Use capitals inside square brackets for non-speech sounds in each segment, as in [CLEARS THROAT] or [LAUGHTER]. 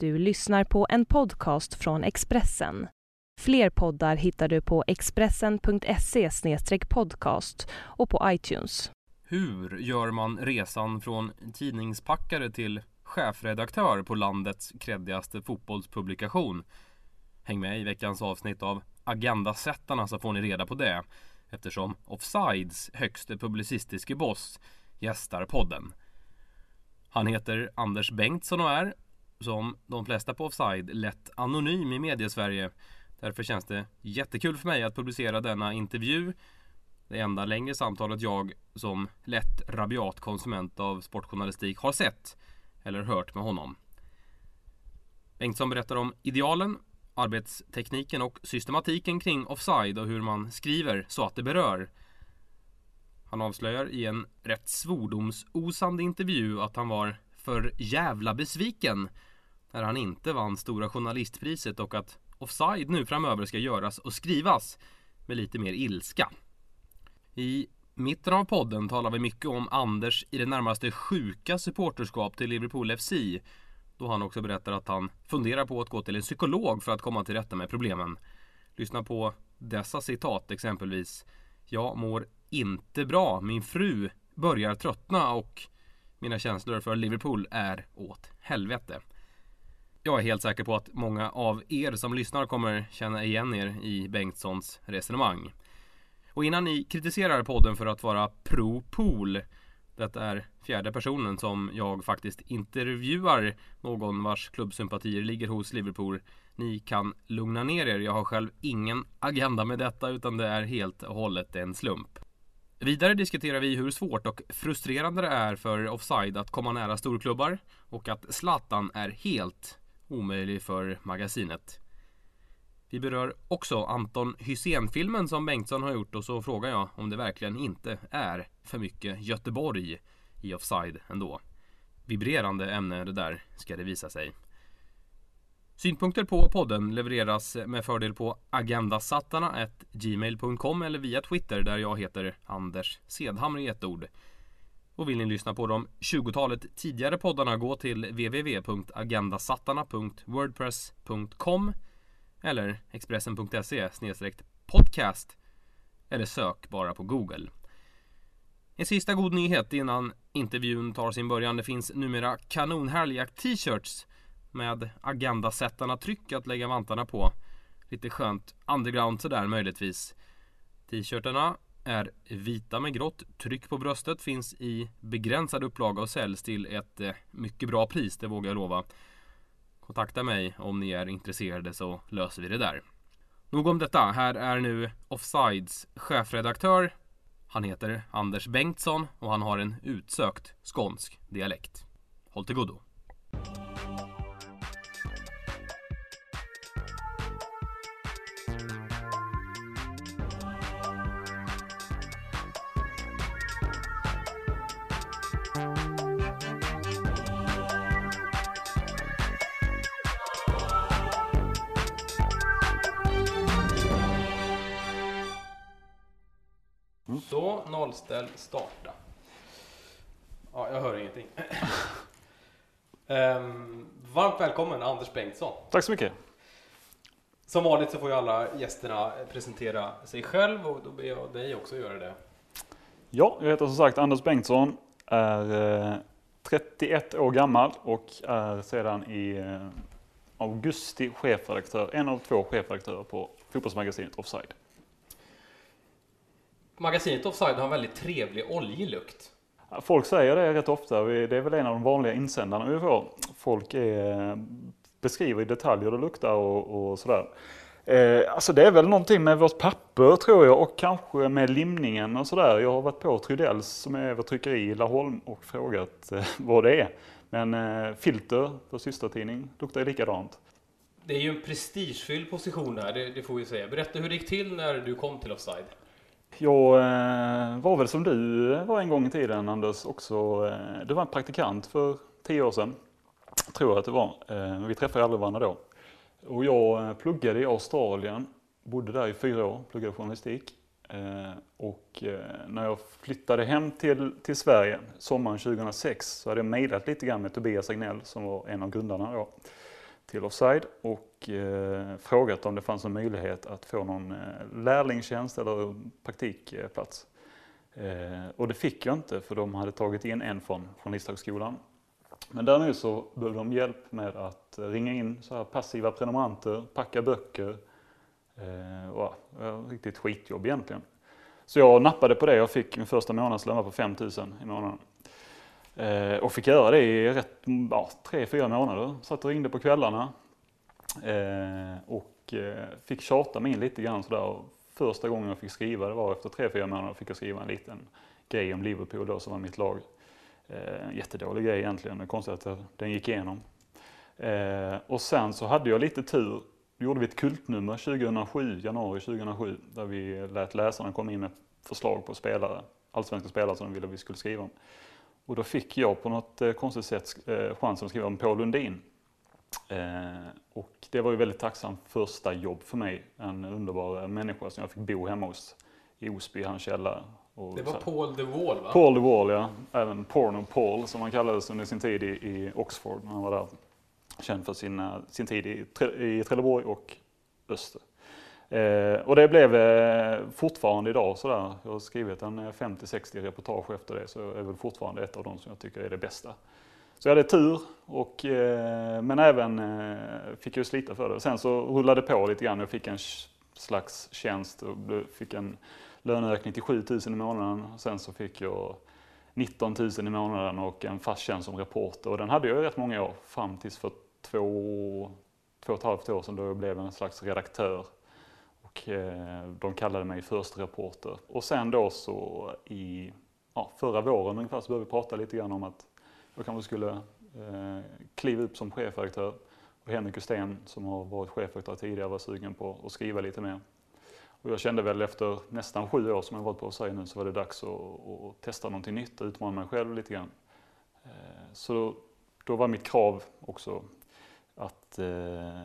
Du lyssnar på en podcast från Expressen. Fler poddar hittar du på expressen.se podcast och på iTunes. Hur gör man resan från tidningspackare till chefredaktör på landets kreddigaste fotbollspublikation? Häng med i veckans avsnitt av Agendasättarna så får ni reda på det eftersom Offsides högste publicistiske boss gästar podden. Han heter Anders Bengtsson och är, som de flesta på Offside, lätt anonym i mediesverige. Därför känns det jättekul för mig att publicera denna intervju. Det enda längre samtalet jag som lätt rabiat konsument av sportjournalistik har sett eller hört med honom. Bengtsson berättar om idealen, arbetstekniken och systematiken kring offside och hur man skriver så att det berör. Han avslöjar i en rätt svordomsosande intervju att han var för jävla besviken när han inte vann Stora Journalistpriset och att offside nu framöver ska göras och skrivas med lite mer ilska. I mitten av podden talar vi mycket om Anders i det närmaste sjuka supporterskap till Liverpool FC då han också berättar att han funderar på att gå till en psykolog för att komma till rätta med problemen. Lyssna på dessa citat exempelvis. Jag mår inte bra. Min fru börjar tröttna och mina känslor för Liverpool är åt helvete. Jag är helt säker på att många av er som lyssnar kommer känna igen er i Bengtssons resonemang. Och innan ni kritiserar podden för att vara pro-pool detta är fjärde personen som jag faktiskt intervjuar någon vars klubbsympatier ligger hos Liverpool. Ni kan lugna ner er, jag har själv ingen agenda med detta utan det är helt och hållet en slump. Vidare diskuterar vi hur svårt och frustrerande det är för Offside att komma nära storklubbar och att Zlatan är helt omöjlig för magasinet. Vi berör också Anton Hysén-filmen som Bengtsson har gjort och så frågar jag om det verkligen inte är för mycket Göteborg i Offside ändå. Vibrerande ämne det där, ska det visa sig. Synpunkter på podden levereras med fördel på agendasattarna.gmail.com eller via Twitter där jag heter Anders Sedhammer i ett ord. Och vill ni lyssna på de 20-talet tidigare poddarna gå till www.agendasattarna.wordpress.com eller Expressen.se podcast eller sök bara på Google. En sista god nyhet innan intervjun tar sin början. Det finns numera kanonhärliga t-shirts med Agendasättarna-tryck att lägga vantarna på. Lite skönt underground sådär möjligtvis. T-shirtarna är vita med grått tryck på bröstet, finns i begränsad upplaga och säljs till ett eh, mycket bra pris, det vågar jag lova. Kontakta mig om ni är intresserade så löser vi det där. Nog om detta. Här är nu Offsides chefredaktör. Han heter Anders Bengtsson och han har en utsökt skånsk dialekt. Håll till godo. Nollställ, starta. Ja, jag hör ingenting. um, [LAUGHS] varmt välkommen Anders Bengtsson. Tack så mycket. Som vanligt så får ju alla gästerna presentera sig själv och då ber jag dig också göra det. Ja, jag heter som sagt Anders Bengtsson, är 31 år gammal och är sedan i eh, augusti chefredaktör, en av två chefredaktörer på fotbollsmagasinet Offside. Magasinet Offside har en väldigt trevlig oljig lukt. Folk säger det rätt ofta. Det är väl en av de vanliga insändarna vi får. Folk är, beskriver i detalj hur det luktar och, och sådär. Eh, alltså det är väl någonting med vårt papper tror jag och kanske med limningen och sådär. Jag har varit på Trydells som är vårt tryckeri i Laholm och frågat eh, vad det är. Men eh, filter för systertidning luktar likadant. Det är ju en prestigefylld position här, det, det får vi säga. Berätta hur det gick till när du kom till Offside. Jag eh, var väl som du eh, var en gång i tiden Anders också. Eh, du var en praktikant för tio år sedan. Tror jag att det var. Vi träffade aldrig varandra då. Och jag pluggade i Australien. Bodde där i fyra år, pluggade journalistik. Och när jag flyttade hem till, till Sverige sommaren 2006 så hade jag mejlat lite grann med Tobias Agnell som var en av grundarna då till Offside och eh, frågat om det fanns en möjlighet att få någon eh, lärlingstjänst eller praktikplats. Eh, och det fick jag inte för de hade tagit in en från listhögskolan. Men däremot så behövde de hjälp med att ringa in så här passiva prenumeranter, packa böcker. Eh, och, ja, riktigt skitjobb egentligen. Så jag nappade på det och fick min första månadslön på 5000 i månaden. Eh, och fick göra det i rätt, ja, tre, fyra månader. Satt och ringde på kvällarna. Eh, och eh, fick tjata mig in lite grann sådär. Första gången jag fick skriva, det var efter tre, fyra månader, fick jag skriva en liten grej om Liverpool då som var mitt lag. Eh, jättedålig grej egentligen, det konstigt att den gick igenom. Eh, och sen så hade jag lite tur. Då gjorde vi ett kultnummer 2007, januari 2007, där vi lät läsarna komma in med förslag på spelare, allsvenska spelare som de ville att vi skulle skriva om. Och då fick jag på något eh, konstigt sätt eh, chansen att skriva om Paul Lundin. Eh, och det var ju väldigt tacksamt första jobb för mig. En underbar människa som jag fick bo hemma hos i Osby, hans källare. Det var Paul de Wall va? Paul de Wall ja. Även Porno Paul som han kallades under sin tid i, i Oxford när han var där. Känd för sin, sin tid i, i Trelleborg och Öster. Eh, och det blev eh, fortfarande idag sådär. Jag har skrivit en eh, 50-60 reportage efter det så är väl fortfarande ett av de som jag tycker är det bästa. Så jag hade tur, och, eh, men även eh, fick jag slita för det. Sen så rullade det på lite grann. Jag fick en slags tjänst och fick en löneökning till 7 000 i månaden. Sen så fick jag 19 000 i månaden och en fast tjänst som reporter. Och den hade jag rätt många år, fram tills för två, två och ett halvt år sedan då jag blev en slags redaktör. Och de kallade mig första reporter. Och sen då så i ja, förra våren ungefär så började vi prata lite grann om att jag kanske skulle eh, kliva upp som chefredaktör. Och Henrik Usten som har varit chefredaktör tidigare var sugen på att skriva lite mer. Och jag kände väl efter nästan sju år som jag varit på Sverige nu så var det dags att, att testa någonting nytt och utmana mig själv lite grann. Eh, så då, då var mitt krav också att eh,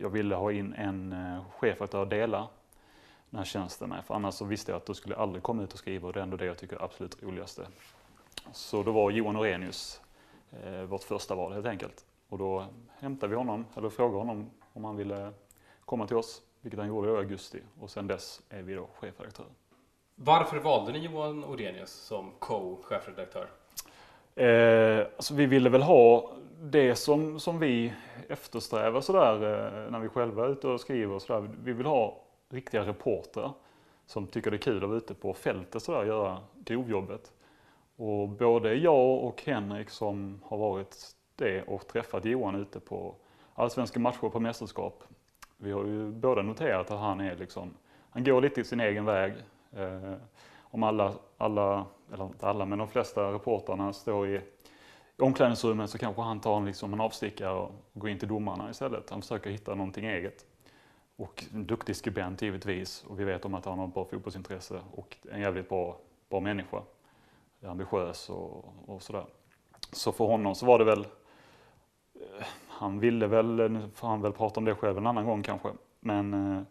jag ville ha in en eh, chefredaktör att dela den här tjänsten med. För annars så visste jag att då skulle jag aldrig komma ut och skriva och det är ändå det jag tycker är absolut roligaste. Så då var Johan Orenius eh, vårt första val helt enkelt. Och då hämtade vi honom, eller frågade honom om han ville komma till oss, vilket han gjorde i augusti. Och sen dess är vi då chefredaktör. Varför valde ni Johan Orenius som co-chefredaktör? Eh, alltså vi ville väl ha det som, som vi eftersträvar sådär eh, när vi själva är ute och skriver och sådär. Vi vill ha riktiga reportrar som tycker det är kul att vara ute på fältet sådär och göra grovjobbet. Och både jag och Henrik som har varit det och träffat Johan ute på allsvenska matcher på mästerskap. Vi har ju båda noterat att han är liksom, han går lite i sin egen väg. Eh, om alla, alla, eller inte alla, men de flesta reportrarna står i, omklädningsrummet så kanske han tar en, liksom en avstickare och går in till domarna istället. Han försöker hitta någonting eget. Och en duktig skribent givetvis och vi vet om att han har ett bra fotbollsintresse och en jävligt bra, bra människa. Ambitiös och, och sådär. Så för honom så var det väl, eh, han ville väl, nu får han väl prata om det själv en annan gång kanske, men eh,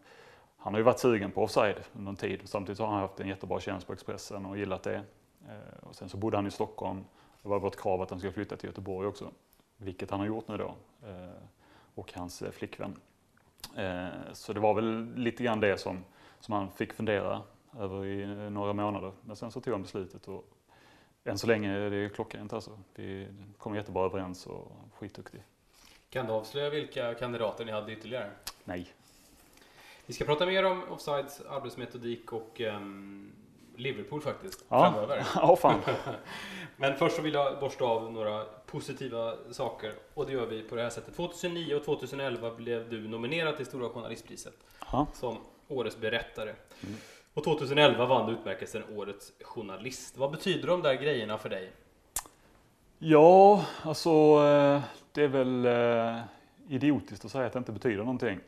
han har ju varit sugen på offside under en tid. Samtidigt har han haft en jättebra tjänst på Expressen och gillat det. Eh, och sen så bodde han i Stockholm. Det var vårt krav att han skulle flytta till Göteborg också, vilket han har gjort nu då. Eh, och hans eh, flickvän. Eh, så det var väl lite grann det som, som han fick fundera över i några månader. Men sen så tog han beslutet och än så länge är det klockrent alltså. Vi kom jättebra överens och skitduktig. Kan du avslöja vilka kandidater ni hade ytterligare? Nej. Vi ska prata mer om Offsides arbetsmetodik och um, Liverpool faktiskt ja. framöver. [LAUGHS] ja, fan. [LAUGHS] Men först så vill jag borsta av några positiva saker och det gör vi på det här sättet. 2009 och 2011 blev du nominerad till Stora Journalistpriset ja. som Årets berättare. Mm. Och 2011 vann du utmärkelsen Årets journalist. Vad betyder de där grejerna för dig? Ja, alltså eh, det är väl eh, idiotiskt att säga att det inte betyder någonting.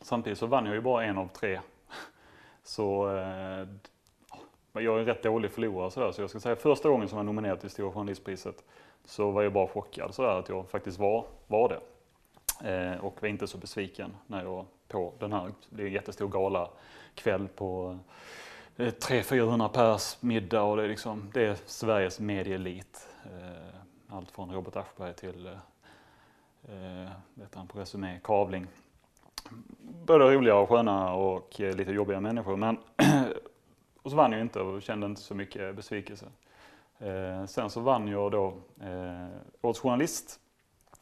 Samtidigt så vann jag ju bara en av tre. [LAUGHS] Så eh, jag är en rätt dålig förlorare sådär, så jag ska säga första gången som jag nominerad till Stora Journalistpriset så var jag bara chockad sådär att jag faktiskt var, var det. Eh, och var inte så besviken när jag på den här, det är en jättestor gala kväll på eh, 300-400 pers middag och det är, liksom, det är Sveriges medieelit. Eh, allt från Robert Aschberg till eh, eh vet han på Resumé, kavling. Både roliga och sköna och eh, lite jobbiga människor. Men [CLEARS THROAT] och så vann jag inte och kände inte så mycket besvikelse. Eh, sen så vann jag då eh, Årets Journalist,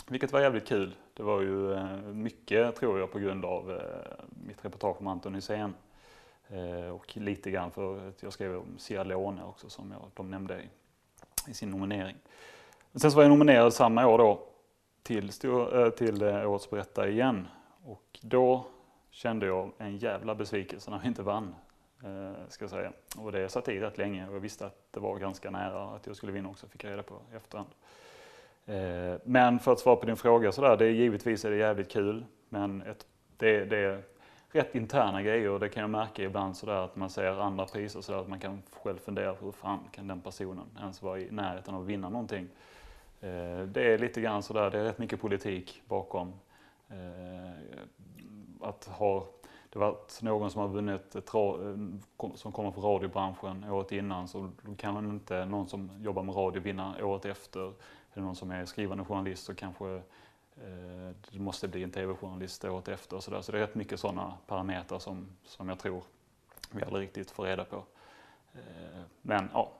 vilket var jävligt kul. Det var ju eh, mycket, tror jag, på grund av eh, mitt reportage om Anton Hysén. Eh, och lite grann för att jag skrev om Sierra Leone också, som jag, de nämnde i, i sin nominering. Sen så var jag nominerad samma år då till, eh, till eh, Årets Berättare igen. Och då kände jag en jävla besvikelse när vi inte vann. Eh, ska jag säga. Och det satt i rätt länge och jag visste att det var ganska nära att jag skulle vinna också, fick jag reda på i efterhand. Eh, men för att svara på din fråga sådär, det är givetvis är det jävligt kul. Men ett, det, det är rätt interna grejer och det kan jag märka ibland sådär att man ser andra priser sådär att man kan själv fundera på hur fan kan den personen ens vara i närheten av att vinna någonting. Eh, det är lite grann sådär, det är rätt mycket politik bakom. Att ha, det var någon som har vunnit, ett, eh, som kommer från radiobranschen året innan så kan inte någon som jobbar med radio vinna året efter. Är det någon som är skrivande journalist så kanske Eh, det måste bli en tv-journalist året efter så där. Så det är rätt mycket sådana parametrar som, som jag tror vi aldrig riktigt får reda på. Eh, men ja,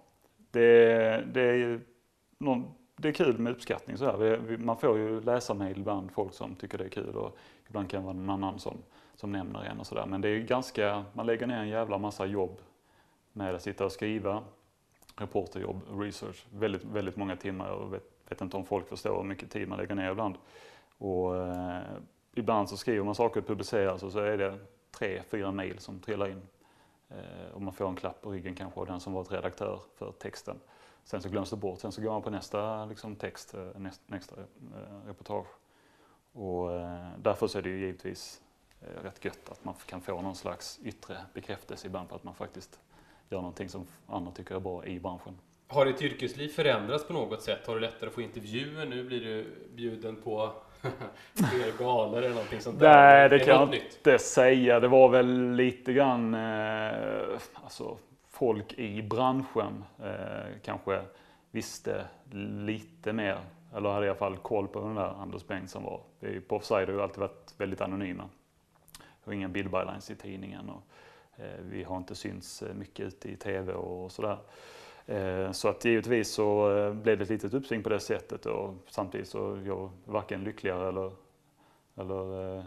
det, det, är, någon, det är kul med uppskattning. Så vi, vi, man får ju läsa mejl ibland, folk som tycker det är kul och ibland kan det vara någon annan som, som nämner en och sådär. Men det är ganska, man lägger ner en jävla massa jobb med att sitta och skriva reporterjobb, research, väldigt, väldigt många timmar. Jag vet, vet inte om folk förstår hur mycket tid man lägger ner ibland. Och, eh, ibland så skriver man saker och publiceras och så är det tre, fyra mejl som trillar in. Eh, och man får en klapp på ryggen kanske av den som varit redaktör för texten. Sen så glöms det bort, sen så går man på nästa liksom, text, eh, nästa, nästa eh, reportage. Och eh, därför så är det ju givetvis rätt gött att man kan få någon slags yttre bekräftelse ibland på att man faktiskt gör någonting som andra tycker är bra i branschen. Har ditt yrkesliv förändrats på något sätt? Har du lättare att få intervjuer? Nu blir du bjuden på [LAUGHS] fler galor eller någonting sånt där? Nej, det, det kan jag inte säga. Det var väl lite grann, eh, alltså folk i branschen eh, kanske visste lite mer, eller hade i alla fall koll på den där Anders Bengtsson var. Vi på Offside har ju alltid varit väldigt anonyma och inga bildbylines i tidningen och eh, vi har inte synts eh, mycket ute i TV och sådär. Eh, så att givetvis så eh, blev det ett litet uppsving på det sättet och samtidigt så är jag varken lyckligare eller, eller eh,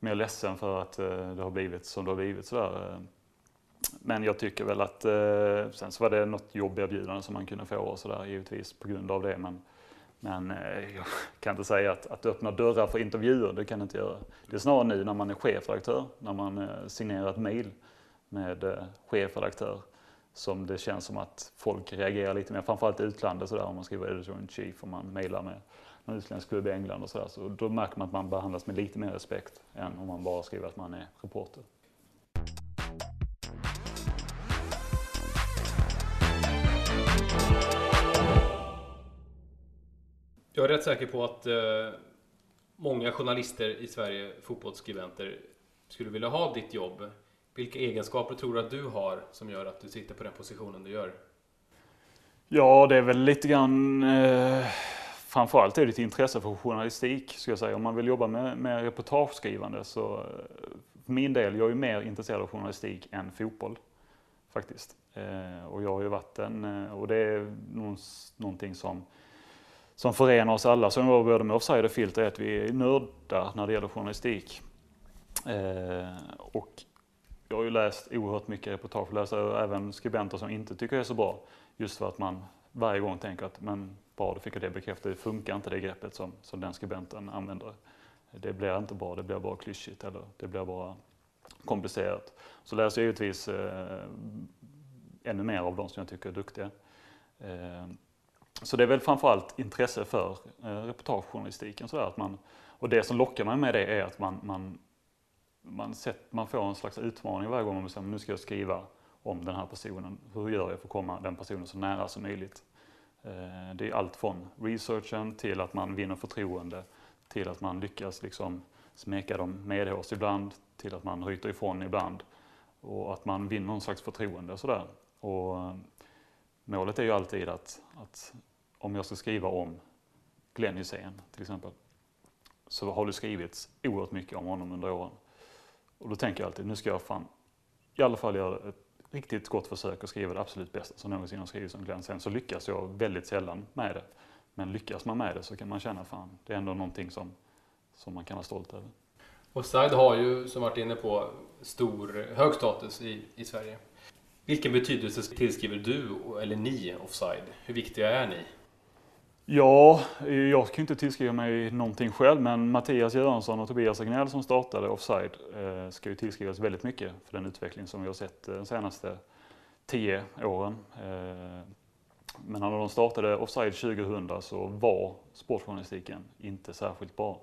mer ledsen för att eh, det har blivit som det har blivit. Sådär. Eh, men jag tycker väl att, sen så var det något jobberbjudande som man kunde få och sådär givetvis på grund av det. Men, men eh, jag kan inte säga att, att öppna dörrar för intervjuer, det kan jag inte göra. Det är snarare nu när man är chefredaktör, när man eh, signerar ett mejl med eh, chefredaktör som det känns som att folk reagerar lite mer, framförallt i utlandet sådär om man skriver editor in chief och man mejlar med någon utländsk klubb i England och sådär. Så då märker man att man behandlas med lite mer respekt än om man bara skriver att man är reporter. Jag är rätt säker på att eh, många journalister i Sverige, fotbollsskribenter, skulle vilja ha ditt jobb vilka egenskaper tror du att du har som gör att du sitter på den positionen du gör? Ja, det är väl lite grann eh, framförallt är det ett intresse för journalistik, ska jag säga. Om man vill jobba med, med reportageskrivande så eh, för min del, jag är mer intresserad av journalistik än fotboll faktiskt. Eh, och jag har ju varit en, eh, och det är någonting som som förenar oss alla som jobbar både med Offside och Filter är att vi är nördar när det gäller journalistik. Eh, och jag har ju läst oerhört mycket reportage, läser även skribenter som inte tycker det är så bra. Just för att man varje gång tänker att men bra, då fick jag det bekräftat. Det funkar inte det greppet som, som den skribenten använder. Det blir inte bra, det blir bara klyschigt eller det blir bara komplicerat. Så läser jag givetvis eh, ännu mer av de som jag tycker är duktiga. Eh, så det är väl framförallt intresse för eh, reportagejournalistiken. Sådär, att man, och det som lockar mig med det är att man, man man, sett, man får en slags utmaning varje gång man bestämmer nu ska jag skriva om den här personen. Hur gör jag för att komma den personen så nära som möjligt? Eh, det är allt från researchen till att man vinner förtroende, till att man lyckas liksom smeka dem medhårs ibland, till att man ryter ifrån ibland och att man vinner någon slags förtroende. Sådär. Och målet är ju alltid att, att om jag ska skriva om Glenn Hysén till exempel, så har det skrivits oerhört mycket om honom under åren. Och då tänker jag alltid, nu ska jag fan i alla fall göra ett riktigt gott försök att skriva det absolut bästa som någonsin har skrivits om Glenn. Sen så lyckas jag väldigt sällan med det. Men lyckas man med det så kan man känna fan, det är ändå någonting som, som man kan vara stolt över. Och Said har ju, som varit inne på, stor, hög status i, i Sverige. Vilken betydelse tillskriver du, eller ni, Offside? Hur viktiga är ni? Ja, jag kan inte tillskriva mig någonting själv, men Mattias Göransson och Tobias Agnell som startade Offside eh, ska ju tillskrivas väldigt mycket för den utveckling som vi har sett eh, de senaste tio åren. Eh, men när de startade Offside 2000 så var sportjournalistiken inte särskilt bra.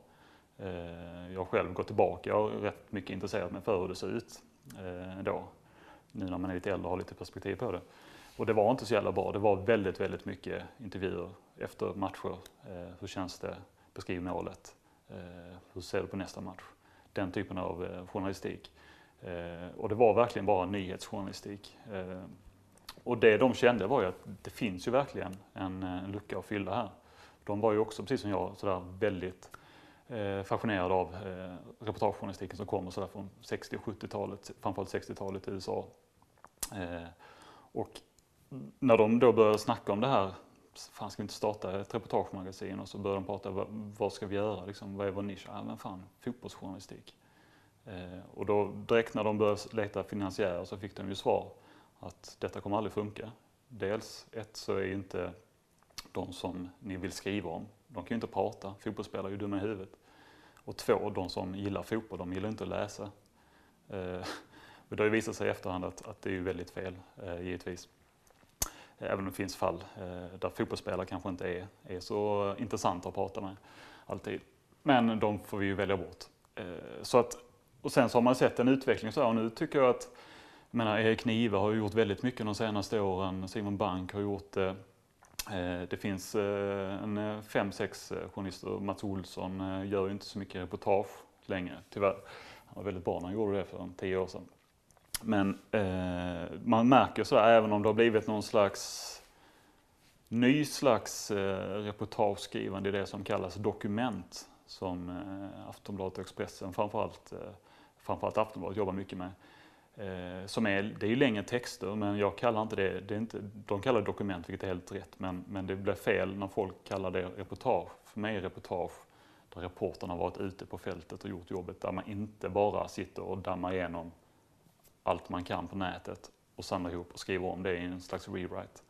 Jag har själv gått tillbaka och rätt mycket intresserat mig för hur det ser ut då. Nu när man är lite äldre och har lite perspektiv på det. Och det var inte så jävla bra. Det var väldigt, väldigt mycket intervjuer efter matcher. Eh, hur känns det? Beskriv målet. Eh, hur ser du på nästa match? Den typen av eh, journalistik. Eh, och det var verkligen bara nyhetsjournalistik. Eh, och det de kände var ju att det finns ju verkligen en, en lucka att fylla här. De var ju också, precis som jag, sådär väldigt eh, av eh, reportagejournalistiken som kommer sådär från 60 och 70-talet, framförallt 60-talet i USA. Eh, och när de då började snacka om det här, fan ska vi inte starta ett reportagemagasin? Och så började de prata, vad, vad ska vi göra? Liksom, vad är vår nisch? Ja men fan, fotbollsjournalistik. Eh, och då direkt när de började leta finansiärer så fick de ju svar att detta kommer aldrig funka. Dels ett så är inte de som ni vill skriva om, de kan ju inte prata, fotbollsspelare är ju dumma i huvudet. Och två, de som gillar fotboll, de gillar inte att läsa. Eh, [LAUGHS] det har ju visat sig i efterhand att, att det är väldigt fel, eh, givetvis. Även om det finns fall eh, där fotbollsspelare kanske inte är, är så intressanta att prata med alltid. Men de får vi ju välja bort. Eh, så att, och sen så har man sett en utveckling så här, och nu tycker jag att jag menar, Erik Niva har gjort väldigt mycket de senaste åren. Simon Bank har gjort det. Eh, Eh, det finns eh, en eh, fem, sex journalister. Mats Olsson gör ju inte så mycket reportage längre, tyvärr. Han var väldigt bra när han gjorde det för tio år sedan. Men eh, man märker så även om det har blivit någon slags ny slags eh, reportageskrivande i det som kallas dokument som eh, Aftonbladet och Expressen framförallt, eh, framförallt Aftonbladet jobbar mycket med. Eh, som är, det är ju längre texter men jag kallar inte det, det är inte, de kallar det dokument vilket är helt rätt men, men det blir fel när folk kallar det reportage. För mig är reportage där reporterna har varit ute på fältet och gjort jobbet där man inte bara sitter och dammar igenom allt man kan på nätet och samlar ihop och skriver om det i en slags rewrite.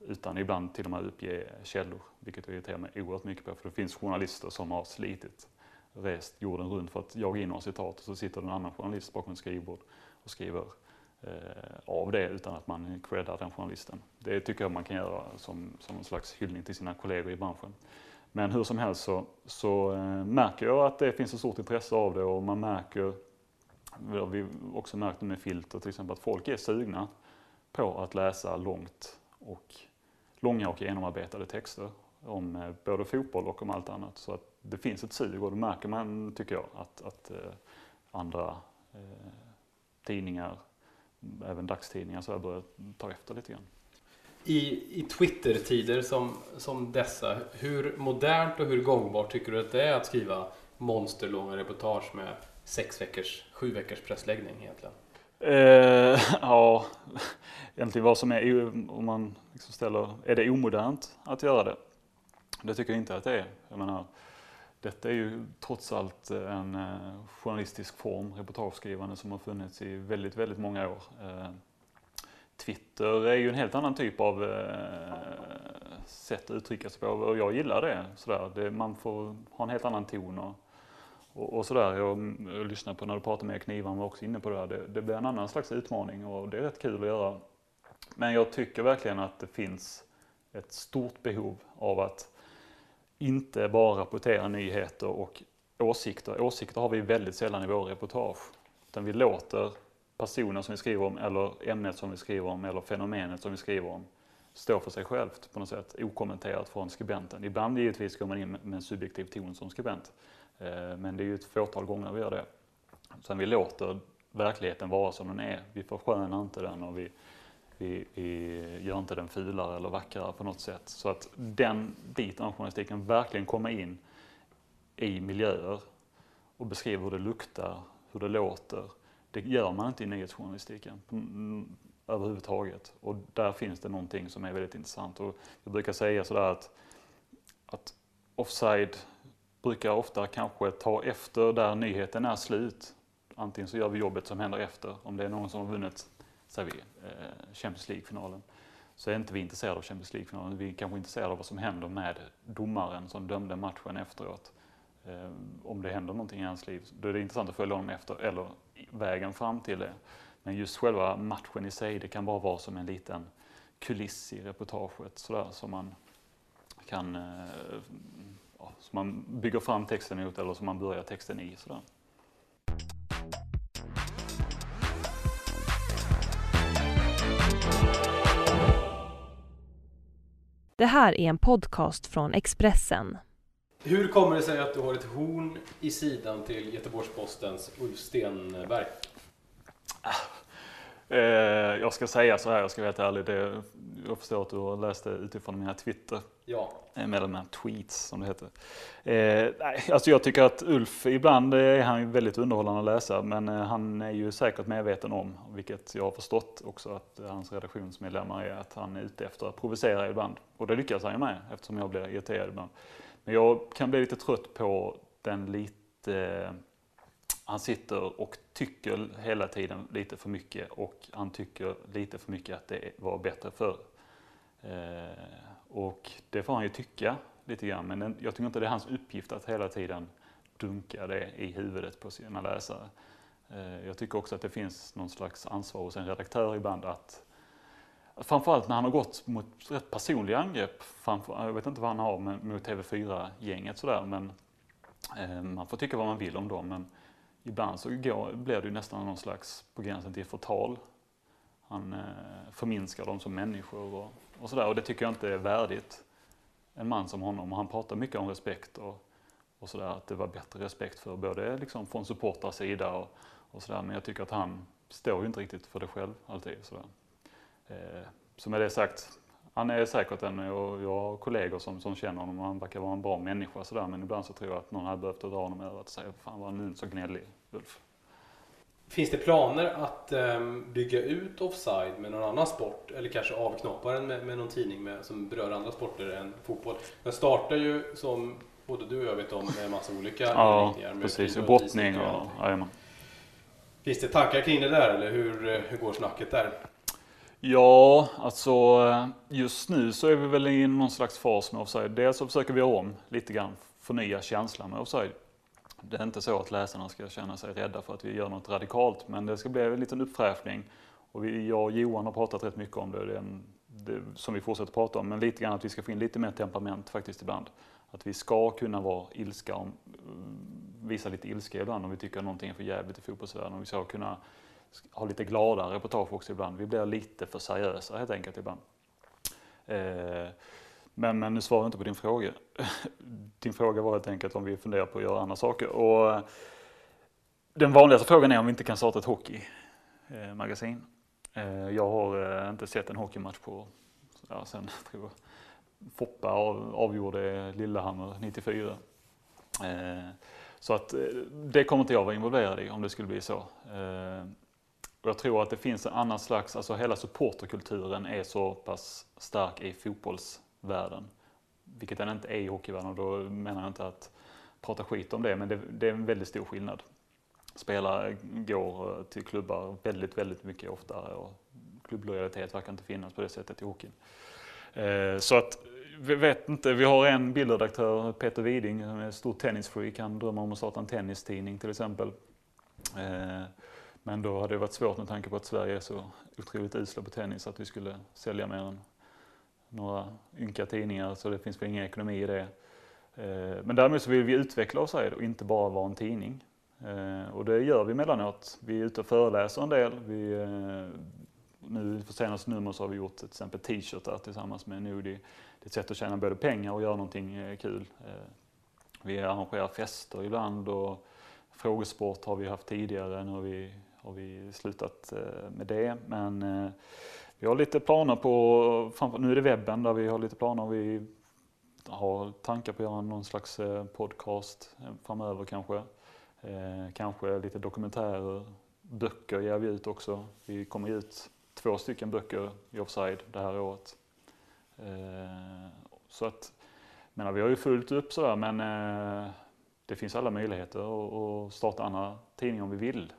Utan ibland till och med uppge källor, vilket jag irriterar mig oerhört mycket på. För det finns journalister som har slitit, rest jorden runt för att jaga in några citat och så sitter en annan journalist bakom ett skrivbord och skriver eh, av det utan att man creddar den journalisten. Det tycker jag man kan göra som, som en slags hyllning till sina kollegor i branschen. Men hur som helst så, så eh, märker jag att det finns ett stort intresse av det och man märker vi har också märkt med filter till exempel att folk är sugna på att läsa långt och långa och genomarbetade texter om eh, både fotboll och om allt annat. Så att det finns ett sug och det märker man, tycker jag, att, att eh, andra eh, tidningar, även dagstidningar, så börjar ta efter lite grann. I, i Twitter-tider som, som dessa, hur modernt och hur gångbart tycker du att det är att skriva monsterlånga reportage med sex veckors, sju veckors pressläggning egentligen? Eh, [LAUGHS] ja, egentligen vad som är, om man liksom ställer, är det omodernt att göra det? Det tycker jag inte att det är. Jag menar, detta är ju trots allt eh, en eh, journalistisk form, reportageskrivande, som har funnits i väldigt, väldigt många år. Eh, Twitter är ju en helt annan typ av eh, sätt att uttrycka sig på och jag gillar det. Sådär. det man får ha en helt annan ton och, och, och sådär. Jag, jag lyssnade på när du pratade med Knivan var också inne på det här. Det, det blir en annan slags utmaning och det är rätt kul att göra. Men jag tycker verkligen att det finns ett stort behov av att inte bara rapportera nyheter och åsikter. Åsikter har vi väldigt sällan i våra reportage. Utan vi låter personen som vi skriver om eller ämnet som vi skriver om eller fenomenet som vi skriver om stå för sig självt på något sätt, okommenterat från skribenten. Ibland givetvis går man in med en subjektiv ton som skribent. Eh, men det är ju ett fåtal gånger vi gör det. Sen vi låter verkligheten vara som den är. Vi förskönar inte den och vi vi, vi gör inte den fulare eller vackrare på något sätt. Så att den biten av journalistiken verkligen komma in i miljöer och beskriva hur det luktar, hur det låter. Det gör man inte i nyhetsjournalistiken överhuvudtaget. Och där finns det någonting som är väldigt intressant. Och jag brukar säga sådär att, att offside brukar ofta kanske ta efter där nyheten är slut. Antingen så gör vi jobbet som händer efter. Om det är någon som har vunnit säger vi, eh, Champions League-finalen så är inte vi intresserade av Champions League-finalen. Vi är kanske intresserade av vad som händer med domaren som dömde matchen efteråt. Eh, om det händer någonting i hans liv, då är det intressant att följa honom efter, eller vägen fram till det. Men just själva matchen i sig, det kan bara vara som en liten kuliss i reportaget sådär som man kan eh, ja, som man bygger fram texten mot eller som man börjar texten i. Sådär. Det här är en podcast från Expressen. Hur kommer det sig att du har ett horn i sidan till Göteborgs-Postens Ulf Stenberg? Eh, jag ska säga så här, jag ska vara helt ärlig. Det, jag förstår att du har läst det utifrån mina Twitter. Ja. Mellan med de här tweets som det heter. Eh, alltså jag tycker att Ulf, ibland eh, är han väldigt underhållande att läsa, men eh, han är ju säkert medveten om, vilket jag har förstått också, att hans redaktionsmedlemmar är att han är ute efter att provocera ibland. Och det lyckas han ju med, eftersom jag blir irriterad ibland. Men jag kan bli lite trött på den lite han sitter och tycker hela tiden lite för mycket och han tycker lite för mycket att det var bättre förr. Eh, och det får han ju tycka lite grann, men jag tycker inte det är hans uppgift att hela tiden dunka det i huvudet på sina läsare. Eh, jag tycker också att det finns någon slags ansvar hos en redaktör ibland att Framförallt när han har gått mot rätt personliga angrepp, framför, jag vet inte vad han har mot TV4-gänget sådär, men eh, man får tycka vad man vill om dem. Men ibland så går, blir det ju nästan någon slags på gränsen till förtal. Han eh, förminskar dem som människor och, och sådär och det tycker jag inte är värdigt en man som honom. Och han pratar mycket om respekt och, och sådär, att det var bättre respekt för både liksom från supportrars sida och, och sådär. Men jag tycker att han står ju inte riktigt för det själv alltid. Sådär. Eh, så med det sagt, han är säkert en, och jag har kollegor som, som känner honom och han verkar vara en bra människa sådär. Men ibland så tror jag att någon hade behövt dra honom över och säga, fan var nu så gnällig Ulf. Finns det planer att um, bygga ut offside med någon annan sport eller kanske avknoppa den med, med någon tidning med, som berör andra sporter än fotboll? Den startar ju som både du och jag vet om med massa olika ja, inriktningar. Ja, precis. Brottning och, jajamän. Finns det tankar kring det där eller hur, hur går snacket där? Ja, alltså just nu så är vi väl i någon slags fas med offside. Dels så försöker vi om lite grann, förnya känslan med offside. Det är inte så att läsarna ska känna sig rädda för att vi gör något radikalt, men det ska bli en liten uppfräschning. Och vi, jag och Johan har pratat rätt mycket om det, det, en, det, som vi fortsätter prata om, men lite grann att vi ska få in lite mer temperament faktiskt ibland. Att vi ska kunna vara ilska, om, visa lite ilska ibland om vi tycker att någonting är för jävligt i fotbollsvärlden. Och vi ska kunna ha lite gladare reportage också ibland. Vi blir lite för seriösa helt enkelt ibland. Eh, men, men nu svarar jag inte på din fråga. [LAUGHS] Din fråga var helt enkelt om vi funderar på att göra andra saker. Och eh, den vanligaste frågan är om vi inte kan starta ett hockeymagasin. Eh, jag har eh, inte sett en hockeymatch på, ja, sen [LAUGHS] tror jag, Foppa avgjorde Lillehammer 94. Så att det kommer inte jag vara involverad i om det skulle bli så. Och jag tror att det finns en annan slags, alltså hela supporterkulturen är så pass stark i fotbolls världen, Vilket den inte är i hockeyvärlden och då menar jag inte att prata skit om det, men det, det är en väldigt stor skillnad. Spelare går eh, till klubbar väldigt, väldigt mycket oftare och klubblojalitet verkar inte finnas på det sättet i hockeyn. Eh, så att, vi vet inte, vi har en bildredaktör, Peter Widing, som är stor tennisfreak. Han drömmer om att starta en tennistidning till exempel. Eh, men då hade det varit svårt med tanke på att Sverige är så otroligt usla på tennis att vi skulle sälja mer än några ynka tidningar så det finns väl ingen ekonomi i det. Eh, men däremot så vill vi utveckla oss här och inte bara vara en tidning. Eh, och det gör vi emellanåt. Vi är ute och föreläser en del. Vi, eh, nu för senaste nummer så har vi gjort till exempel t-shirtar tillsammans med Nudi. Det är ett sätt att tjäna både pengar och göra någonting kul. Vi arrangerar fester ibland och frågesport har vi haft tidigare. Nu har vi har vi slutat med det. Men vi har lite planer på, nu är det webben där vi har lite planer. Vi har tankar på att göra någon slags eh, podcast eh, framöver kanske. Eh, kanske lite dokumentärer, böcker ger vi ut också. Vi kommer ge ut två stycken böcker i Offside det här året. Eh, så att, menar, vi har ju fullt upp sådär men eh, det finns alla möjligheter att starta andra tidningar om vi vill.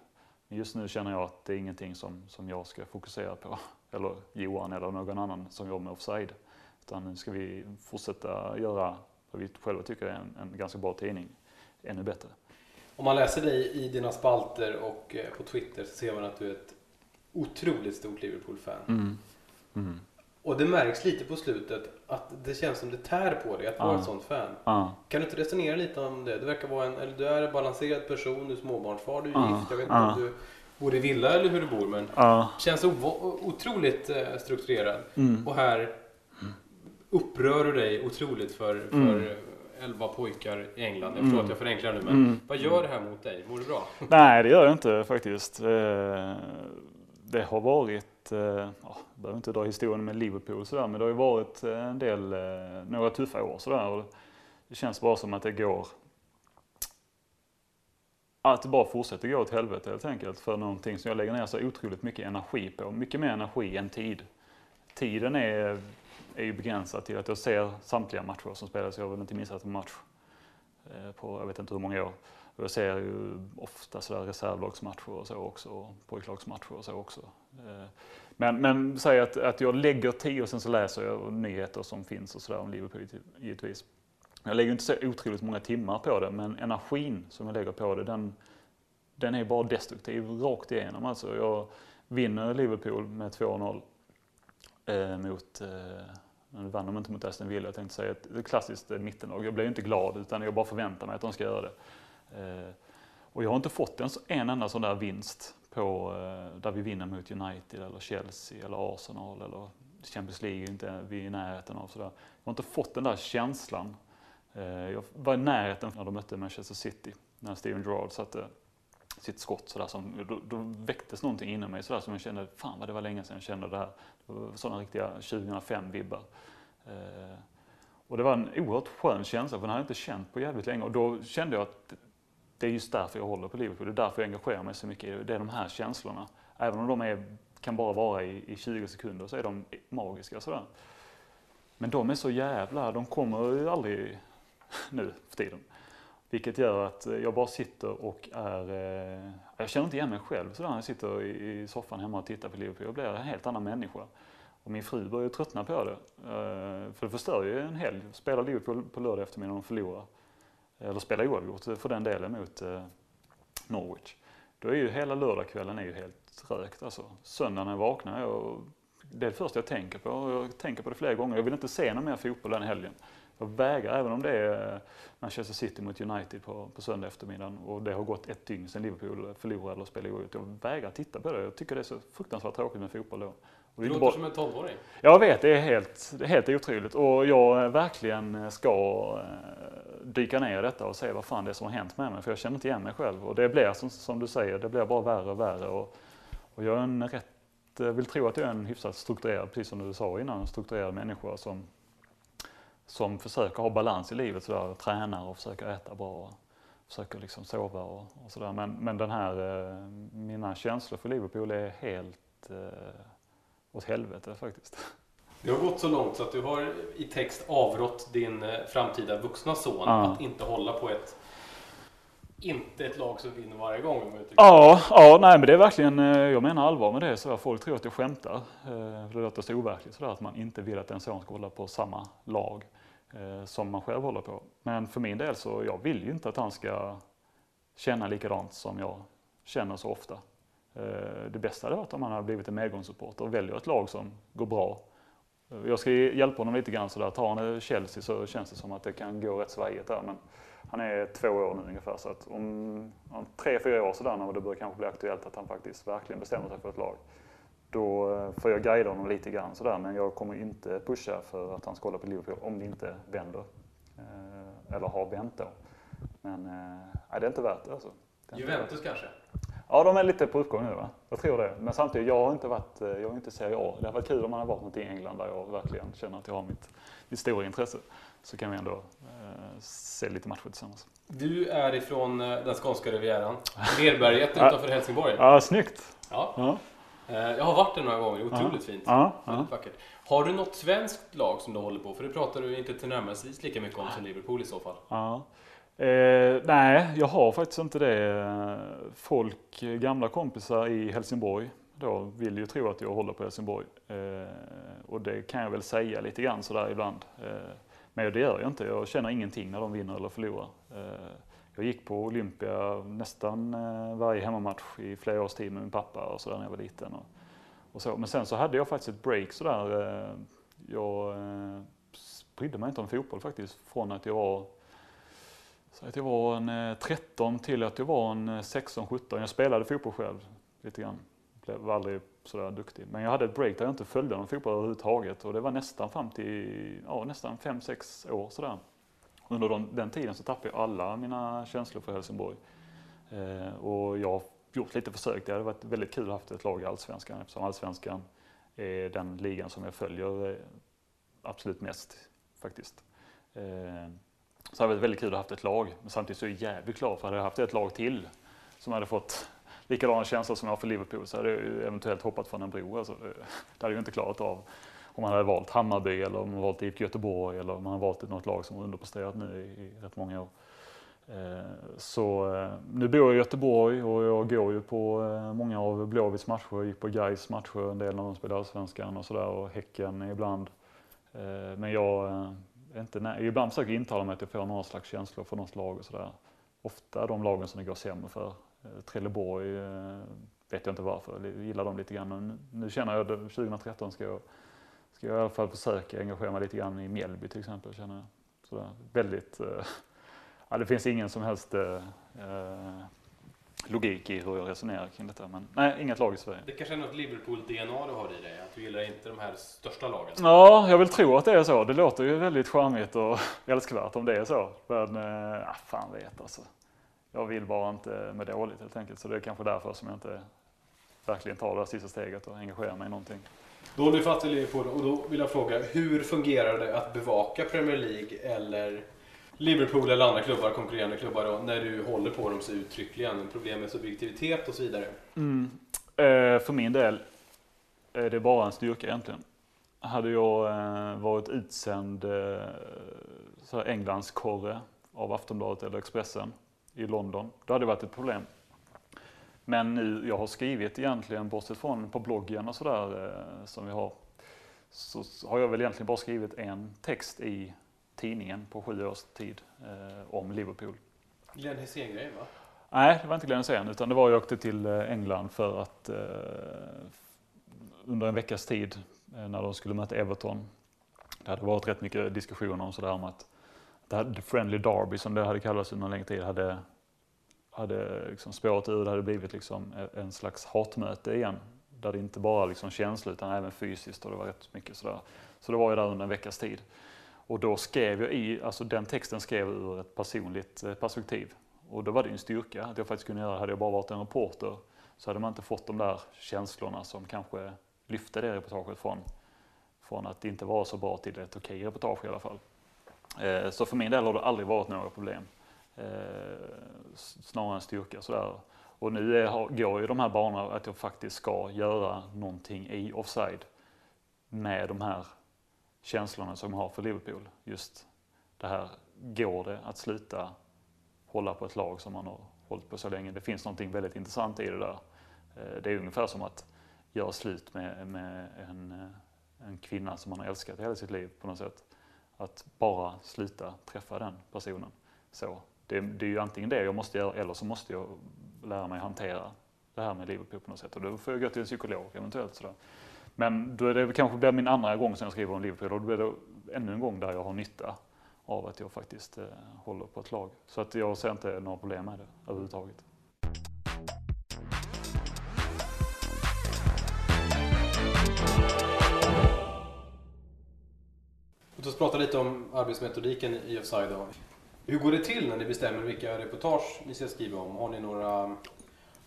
Men just nu känner jag att det är ingenting som, som jag ska fokusera på. Eller Johan eller någon annan som jobbar med Offside. Utan nu ska vi fortsätta göra vad vi själva tycker är en, en ganska bra tidning ännu bättre. Om man läser dig i dina spalter och eh, på Twitter så ser man att du är ett otroligt stort Liverpool-fan. Mm. Mm. Och det märks lite på slutet att det känns som det tär på dig att vara ett sånt fan. Uh. Kan du inte resonera lite om det? Du verkar vara en, eller du är en balanserad person, du är småbarnsfar, du är uh. gift. Jag vet inte om du bor i villa eller hur du bor men känns otroligt eh, strukturerad. Mm. Och här upprör du dig otroligt för, för mm. 11 pojkar i England. Jag förstår mm. att jag förenklar nu men mm. vad gör det här mot dig? Mår du bra? [LAUGHS] Nej det gör det inte faktiskt. Eh, det har varit, eh, ja, jag behöver inte dra historien med Liverpool sådär, men det har ju varit en del, några tuffa år sådär. det känns bara som att det går, att det bara fortsätter gå åt helvete helt enkelt för någonting som jag lägger ner så otroligt mycket energi på. Mycket mer energi än tid. Tiden är, är ju begränsad till att jag ser samtliga matcher som spelas. Jag har väl inte missat en match eh, på jag vet inte hur många år. Och jag ser ju ofta sådär reservlagsmatcher och så också, och pojklagsmatcher och så också. Eh, men, men säg att, att jag lägger tid och sen så läser jag nyheter som finns och sådär om Liverpool givetvis. Jag lägger inte så otroligt många timmar på det, men energin som jag lägger på det, den, den är bara destruktiv rakt igenom. Alltså jag vinner Liverpool med 2-0 eh, mot, eh, nu vann de inte mot Aston Villa, jag tänkte säga ett klassiskt eh, mittenlag. Jag blir inte glad utan jag bara förväntar mig att de ska göra det. Eh, och jag har inte fått en, en enda sån där vinst på, eh, där vi vinner mot United eller Chelsea eller Arsenal eller Champions League, inte vi är i närheten av sådär. Jag har inte fått den där känslan. Eh, jag var i närheten när de mötte Manchester City, när Steven Gerrard satte sitt skott sådär som, då, då väcktes någonting inom mig sådär som jag kände, fan vad det var länge sedan jag kände det här. Det var sådana riktiga 2005-vibbar. Eh, och det var en oerhört skön känsla för den hade jag inte känt på jävligt länge och då kände jag att det är just därför jag håller på Liverpool. Det är därför jag engagerar mig så mycket. Det är de här känslorna. Även om de är, kan bara vara i, i 20 sekunder så är de magiska sådär. Men de är så jävla, de kommer ju aldrig [LAUGHS] nu för tiden. Vilket gör att jag bara sitter och är, eh, jag känner inte igen mig själv sådär när jag sitter i, i soffan hemma och tittar på Liverpool. Jag blir en helt annan människa. Och min fru börjar tröttna på det. Eh, för det förstör ju en helg. Spelar Liverpool på lördag eftermiddag och förlorar eller spelar oavgjort för den delen mot eh, Norwich. Då är ju hela lördagskvällen är ju helt rökt alltså. Söndagen när jag vaknar, jag, det är det första jag tänker på. Jag tänker på det flera gånger. Jag vill inte se någon mer fotboll den helgen. Jag vägrar, även om det är eh, Manchester City mot United på, på söndag eftermiddag och det har gått ett dygn sedan Liverpool förlorade eller spelade oavgjort. Jag vägrar titta på det. Jag tycker det är så fruktansvärt tråkigt med fotboll då. Du låter bara... som en tolvåring. Jag vet, det är helt, det är helt otroligt. Och jag verkligen ska eh, dyka ner i detta och se vad fan det är som har hänt med mig. För jag känner inte igen mig själv. Och det blir som, som du säger, det blir bara värre och värre. Och, och jag är en rätt, vill tro att jag är en hyfsat strukturerad, precis som du sa innan, strukturerad människa som, som försöker ha balans i livet. Sådär, tränar och försöker äta bra. Och försöker liksom sova och, och sådär. Men, men den här, eh, mina känslor för Liverpool är helt eh, åt helvete faktiskt. [LAUGHS] Det har gått så långt så att du har i text avrått din eh, framtida vuxna son ja. att inte hålla på ett inte ett lag som vinner varje gång om Ja, ja nej, men det är verkligen, eh, jag menar allvar med det. Så folk tror att jag skämtar. Det låter så overkligt sådär att man inte vill att en son ska hålla på samma lag Eh, som man själv håller på. Men för min del så, jag vill ju inte att han ska känna likadant som jag känner så ofta. Eh, det bästa hade varit om han hade blivit en medgångssupporter och väljer ett lag som går bra. Eh, jag ska hjälpa honom lite grann sådär. Tar han Chelsea så känns det som att det kan gå rätt svajigt där. Men han är två år nu ungefär så att om, om tre, fyra år sådär när det börjar kanske bli aktuellt att han faktiskt verkligen bestämmer sig för ett lag. Då eh, får jag guida honom lite grann sådär men jag kommer inte pusha för att han ska hålla på Liverpool om det inte vänder. Eh, eller har vänt då. Men nej, det är inte värt det alltså. Det Juventus kanske? Ja, de är lite på uppgång nu va? Jag tror det. Men samtidigt, jag har inte varit, eh, jag har inte Serie A. Det hade varit kul om man hade varit någonting i England där jag verkligen känner att jag har mitt, mitt stora intresse. Så kan vi ändå eh, se lite matcher tillsammans. Du är ifrån eh, den skånska rivieran, Lerberget [LAUGHS] utanför Helsingborg. Ja, snyggt! Ja. Ja. Eh, Jag har varit där några gånger, otroligt fint. Ja, ja. Väldigt vackert. Har du något svenskt lag som du håller på? För det pratar du inte tillnärmelsevis lika mycket om som Liverpool i så fall. Ja. Eh, nej, jag har faktiskt inte det. Folk, gamla kompisar i Helsingborg, då vill ju tro att jag håller på Helsingborg. Eh, och det kan jag väl säga lite grann sådär ibland. Eh, men det gör jag inte. Jag känner ingenting när de vinner eller förlorar. Eh, jag gick på Olympia nästan eh, varje hemmamatch i flera års tid med min pappa och sådär när jag var liten. Och, och så. Men sen så hade jag faktiskt ett break sådär. Eh, jag eh, brydde mig inte om fotboll faktiskt från att jag var så att jag var en 13 till att jag var en 16-17. Jag spelade fotboll själv lite grann. Blev var aldrig sådär duktig. Men jag hade ett break där jag inte följde någon fotboll överhuvudtaget och det var nästan fram till, ja nästan 5-6 år sådär. Under den tiden så tappade jag alla mina känslor för Helsingborg. Eh, och jag har gjort lite försök. Det hade varit väldigt kul att ha haft ett lag i Allsvenskan eftersom Allsvenskan är den ligan som jag följer eh, absolut mest faktiskt. Eh, så hade varit väldigt kul att ha haft ett lag. Men samtidigt så är jag jävligt glad för hade jag haft ett lag till som hade fått likadana känslor som jag har för Liverpool så hade jag eventuellt hoppat från en bro. Alltså, eh, det hade jag inte klarat av om man hade valt Hammarby eller om man valt IFK Göteborg eller om man hade valt något lag som har underpresterat nu i, i rätt många år. Eh, så eh, nu bor jag i Göteborg och jag går ju på eh, många av Blåvitts matcher. Jag gick på Gais matcher, en del när de spelade Allsvenskan och sådär och Häcken ibland. Men jag är inte nej, ibland försöker jag intala mig att jag får några slags känslor för något lag och sådär. Ofta de lagen som det går sämre för. Trelleborg vet jag inte varför, jag gillar dem lite grann. Men nu känner jag att 2013 ska jag, ska jag i alla fall försöka engagera mig lite grann i Mjällby till exempel. Känner jag. Sådär. Väldigt, eh, ja, det finns ingen som helst eh, eh, logik i hur jag resonerar kring detta. Men nej, inget lag i Sverige. Det kanske är något Liverpool-DNA du har i dig, att du gillar inte de här största lagen. Ja, jag vill tro att det är så. Det låter ju väldigt charmigt och [LAUGHS] älskvärt om det är så. Men, eh, ah, fan vet alltså. Jag vill bara inte med dåligt helt enkelt. Så det är kanske därför som jag inte verkligen tar det här sista steget och engagerar mig i någonting. Då håller vi fast vid Liverpool och då vill jag fråga, hur fungerar det att bevaka Premier League eller Liverpool eller andra klubbar, konkurrerande klubbar då, när du håller på dem så uttryckligen? Problem med subjektivitet och så vidare. Mm. Eh, för min del är det bara en styrka egentligen. Hade jag eh, varit utsänd eh, Englands korre av Aftonbladet eller Expressen i London, då hade det varit ett problem. Men nu, jag har skrivit egentligen, bortsett från på bloggen och sådär eh, som vi har, så har jag väl egentligen bara skrivit en text i tidningen på sju års tid eh, om Liverpool. Glenn Hysén-grejen va? Nej, det var inte Glenn Hysén, utan det var jag åkte till eh, England för att eh, under en veckas tid eh, när de skulle möta Everton. Det hade varit rätt mycket diskussioner om sådär om att det hade, the Friendly Derby som det hade kallats under en längre tid hade, hade liksom spårat ur. Det hade blivit liksom e- en slags hatmöte igen. Där det inte bara liksom känslor utan även fysiskt och det var rätt mycket sådär. Så det var jag där under en veckas tid. Och då skrev jag i, alltså den texten skrev jag ur ett personligt eh, perspektiv. Och då var det ju en styrka att jag faktiskt kunde göra det. Hade jag bara varit en reporter så hade man inte fått de där känslorna som kanske lyfte det reportaget från, från att det inte var så bra till ett okej reportage i alla fall. Eh, så för min del har det aldrig varit några problem. Eh, snarare än styrka sådär. Och nu är, går ju de här banorna att jag faktiskt ska göra någonting i offside med de här känslorna som jag har för Liverpool. Just det här, går det att sluta hålla på ett lag som man har hållit på så länge? Det finns någonting väldigt intressant i det där. Eh, det är ungefär som att göra slut med, med en, eh, en kvinna som man har älskat hela sitt liv på något sätt. Att bara sluta träffa den personen. Så det, det är ju antingen det jag måste göra eller så måste jag lära mig hantera det här med Liverpool på något sätt. Och då får jag gå till en psykolog eventuellt. Sådär. Men då är det kanske blir min andra gång som jag skriver om Liverpool och då blir det ännu en gång där jag har nytta av att jag faktiskt eh, håller på ett lag. Så att jag ser inte några problem med det överhuvudtaget. Låt oss prata lite om arbetsmetodiken i Offside. Hur går det till när ni bestämmer vilka reportage ni ska skriva om? Har ni några um,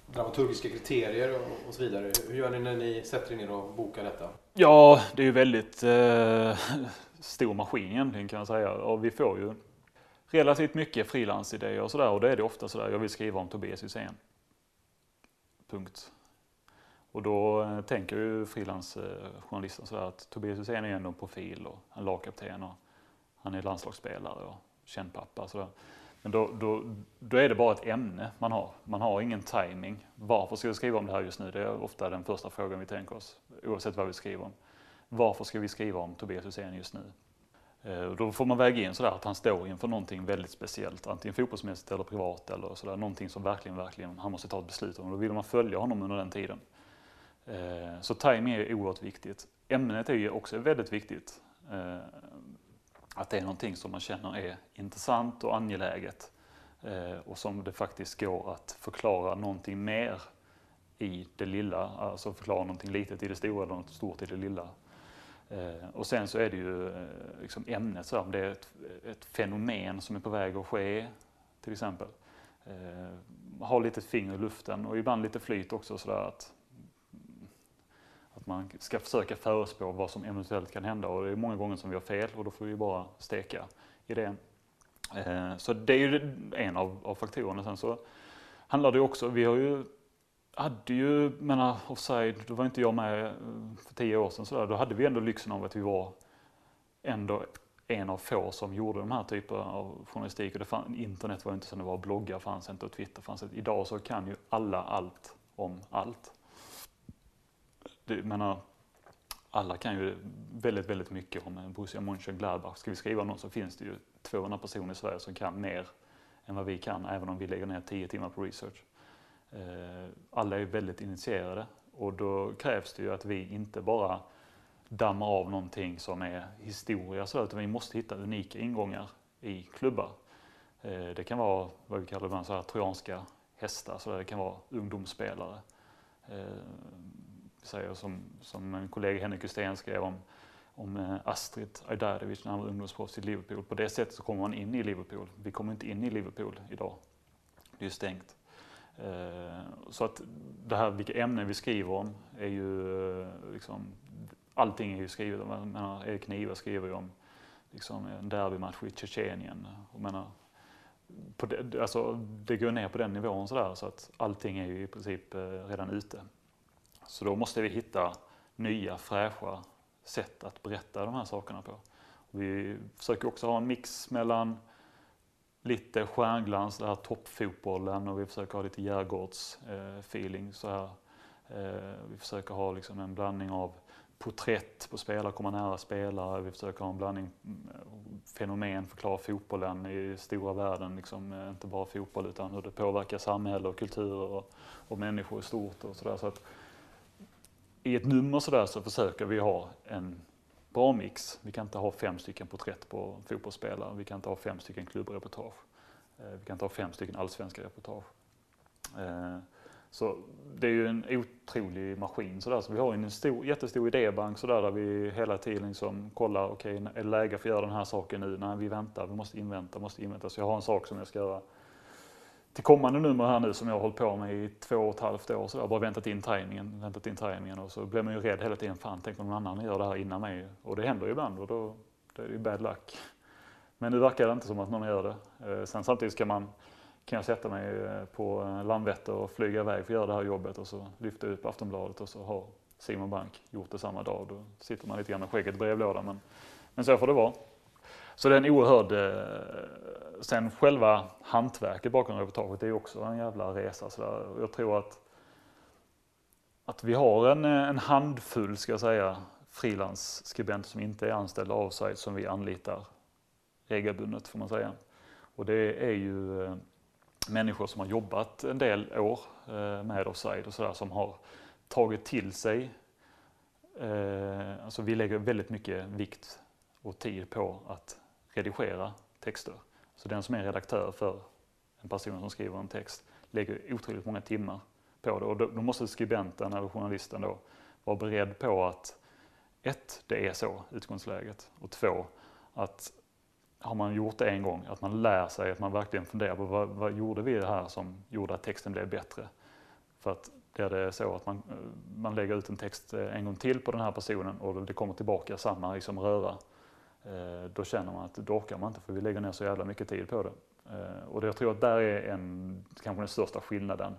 dramaturgiska kriterier och, och så vidare. Hur gör ni när ni sätter er ner och bokar detta? Ja, det är ju väldigt eh, stor maskin egentligen kan jag säga. Och vi får ju relativt mycket frilansidéer och sådär. Och då är det ofta sådär, jag vill skriva om Tobias Hysén. Punkt. Och då eh, tänker ju frilansjournalisten sådär att Tobias Hysén är ändå en profil och en lagkapten och han är landslagsspelare och känd pappa. Men då, då, då är det bara ett ämne man har. Man har ingen timing. Varför ska vi skriva om det här just nu? Det är ofta den första frågan vi tänker oss, oavsett vad vi skriver om. Varför ska vi skriva om Tobias Hysén just nu? Eh, då får man väga in sådär att han står inför någonting väldigt speciellt, antingen fotbollsmässigt eller privat eller sådär, någonting som verkligen, verkligen han måste ta ett beslut om. Då vill man följa honom under den tiden. Eh, så timing är oerhört viktigt. Ämnet är ju också väldigt viktigt. Eh, att det är någonting som man känner är intressant och angeläget eh, och som det faktiskt går att förklara någonting mer i det lilla, alltså förklara någonting litet i det stora eller något stort i det lilla Eh, och sen så är det ju eh, liksom ämnet, så om det är ett, ett, fenomen som är på väg att ske till exempel. Eh, ha lite finger i luften och ibland lite flyt också sådär att, att man ska försöka förespå vad som eventuellt kan hända och det är många gånger som vi har fel och då får vi bara steka idén. Eh, så det är ju en av, av faktorerna. Sen så handlar det också, vi har ju hade ju, menar offside, då var inte jag med eh, för tio år sedan sådär, då hade vi ändå lyxen av att vi var ändå en av få som gjorde de här typerna av journalistik. Och det fann, internet var inte som det var, bloggar fanns inte och Twitter fanns inte. Idag så kan ju alla allt om allt. Det, menar, alla kan ju väldigt, väldigt mycket om Borussia Mönchengladbach. Ska vi skriva någon så finns det ju 200 personer i Sverige som kan mer än vad vi kan, även om vi lägger ner 10 timmar på research. Eh, alla är väldigt initierade och då krävs det ju att vi inte bara dammar av någonting som är historia så utan vi måste hitta unika ingångar i klubbar. Eh, det kan vara vad vi kallar ibland så här trojanska hästar, så det kan vara ungdomsspelare. Eh, säger som, som en kollega Henrik Hussein skrev om, om eh, Astrid Ajdarevic när han var ungdomsproffs i Liverpool. På det sättet så kommer man in i Liverpool. Vi kommer inte in i Liverpool idag. Det är stängt. Eh, så att det här vilka ämnen vi skriver om är ju eh, liksom, allting är ju skrivet. Jag menar, Erik Niva skriver ju om liksom, en derbymatch i Tjetjenien. det, alltså, det går ner på den nivån sådär så att allting är ju i princip redan ute. Så då måste vi hitta nya fräscha sätt att berätta de här sakerna på. Vi försöker också ha en mix mellan lite stjärnglans, det här toppfotbollen och vi försöker ha lite Djärgårds-feeling eh, så här. Eh, vi försöker ha liksom en blandning av porträtt på spelare, komma nära spelare. Vi försöker ha en blandning mm, fenomen, förklara fotbollen i stora världen, liksom, eh, inte bara fotboll utan hur det påverkar samhälle och kultur och, och människor i stort och sådär. Så att i ett nummer sådär så försöker vi ha en bra mix. Vi kan inte ha fem stycken porträtt på fotbollsspelare. Vi kan inte ha fem stycken klubbreportage. Eh, vi kan inte ha fem stycken allsvenska reportage. Eh, så det är ju en otrolig maskin sådär. Så vi har en stor, jättestor idébank sådär där vi hela tiden liksom kollar, okej okay, är det läge för att göra den här saken nu? Nej, vi väntar, vi måste invänta, måste invänta. Så jag har en sak som jag ska göra till kommande nummer här nu som jag har hållit på med i två och ett halvt år så jag bara väntat in tajmingen, väntat in tajmingen och så blir man ju rädd hela tiden. Fan, tänk om någon annan gör det här innan mig. Och det händer ju ibland och då det är det ju bad luck. Men nu verkar det inte som att någon gör det. Eh, sen samtidigt ska man, kan jag sätta mig eh, på eh, Landvetter och flyga iväg för att göra det här jobbet och så lyfta ut på Aftonbladet och så har Simon Bank gjort det samma dag. Då sitter man lite grann med skägget i brevlådan. Men, men så får det vara. Så det är en oerhörd... Eh, sen själva hantverket bakom reportaget är också en jävla resa. Så jag tror att, att vi har en, eh, en handfull, ska jag säga, frilansskribenter som inte är anställda av sig som vi anlitar regelbundet får man säga. Och det är ju eh, människor som har jobbat en del år eh, med offside och sådär som har tagit till sig, eh, alltså vi lägger väldigt mycket vikt och tid på att redigera texter. Så den som är redaktör för en person som skriver en text lägger otroligt många timmar på det och då, då måste skribenten eller journalisten då vara beredd på att ett, det är så utgångsläget och två, att har man gjort det en gång, att man lär sig, att man verkligen funderar på vad, vad gjorde vi det här som gjorde att texten blev bättre? För att blir det så att man, eh, man lägger ut en text eh, en gång till på den här personen och det kommer tillbaka samma liksom röra, Eh, då känner man att då orkar man inte för vi lägger ner så jävla mycket tid på det. Eh, och jag tror att där är en, kanske den största skillnaden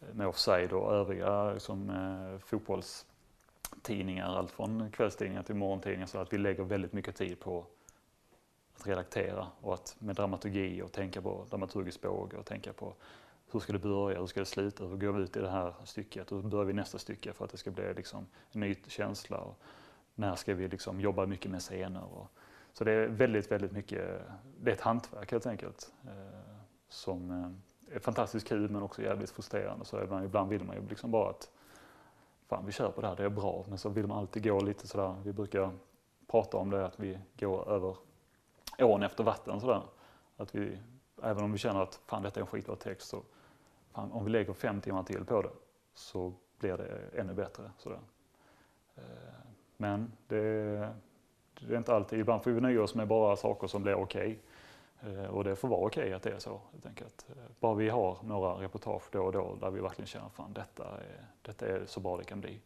eh, med offside och övriga liksom, fotbollstidningar, allt från kvällstidningar till morgontidningar, så att vi lägger väldigt mycket tid på att redaktera och att med dramaturgi och tänka på dramaturgisk båge och tänka på hur ska det börja, hur ska det sluta, hur går vi ut i det här stycket, hur börjar vi nästa stycke för att det ska bli liksom en ny känsla och när ska vi liksom jobba mycket med scener. Och, så det är väldigt, väldigt mycket, det är ett hantverk helt enkelt eh, som eh, är fantastiskt kul men också jävligt frustrerande. Så ibland, ibland vill man ju liksom bara att fan vi kör på det här, det är bra. Men så vill man alltid gå lite sådär, vi brukar prata om det att vi går över ån efter vatten sådär. Att vi, även om vi känner att fan detta är en skitbra text så fan, om vi lägger fem timmar till på det så blir det ännu bättre. Sådär. Eh, men det, det är inte alltid, ibland får vi nöja oss med bara saker som blir okej. Okay. Och det får vara okej okay att det är så helt enkelt. Eh, bara vi har några reportage då och då där vi verkligen känner att detta är, detta är så bra det kan bli.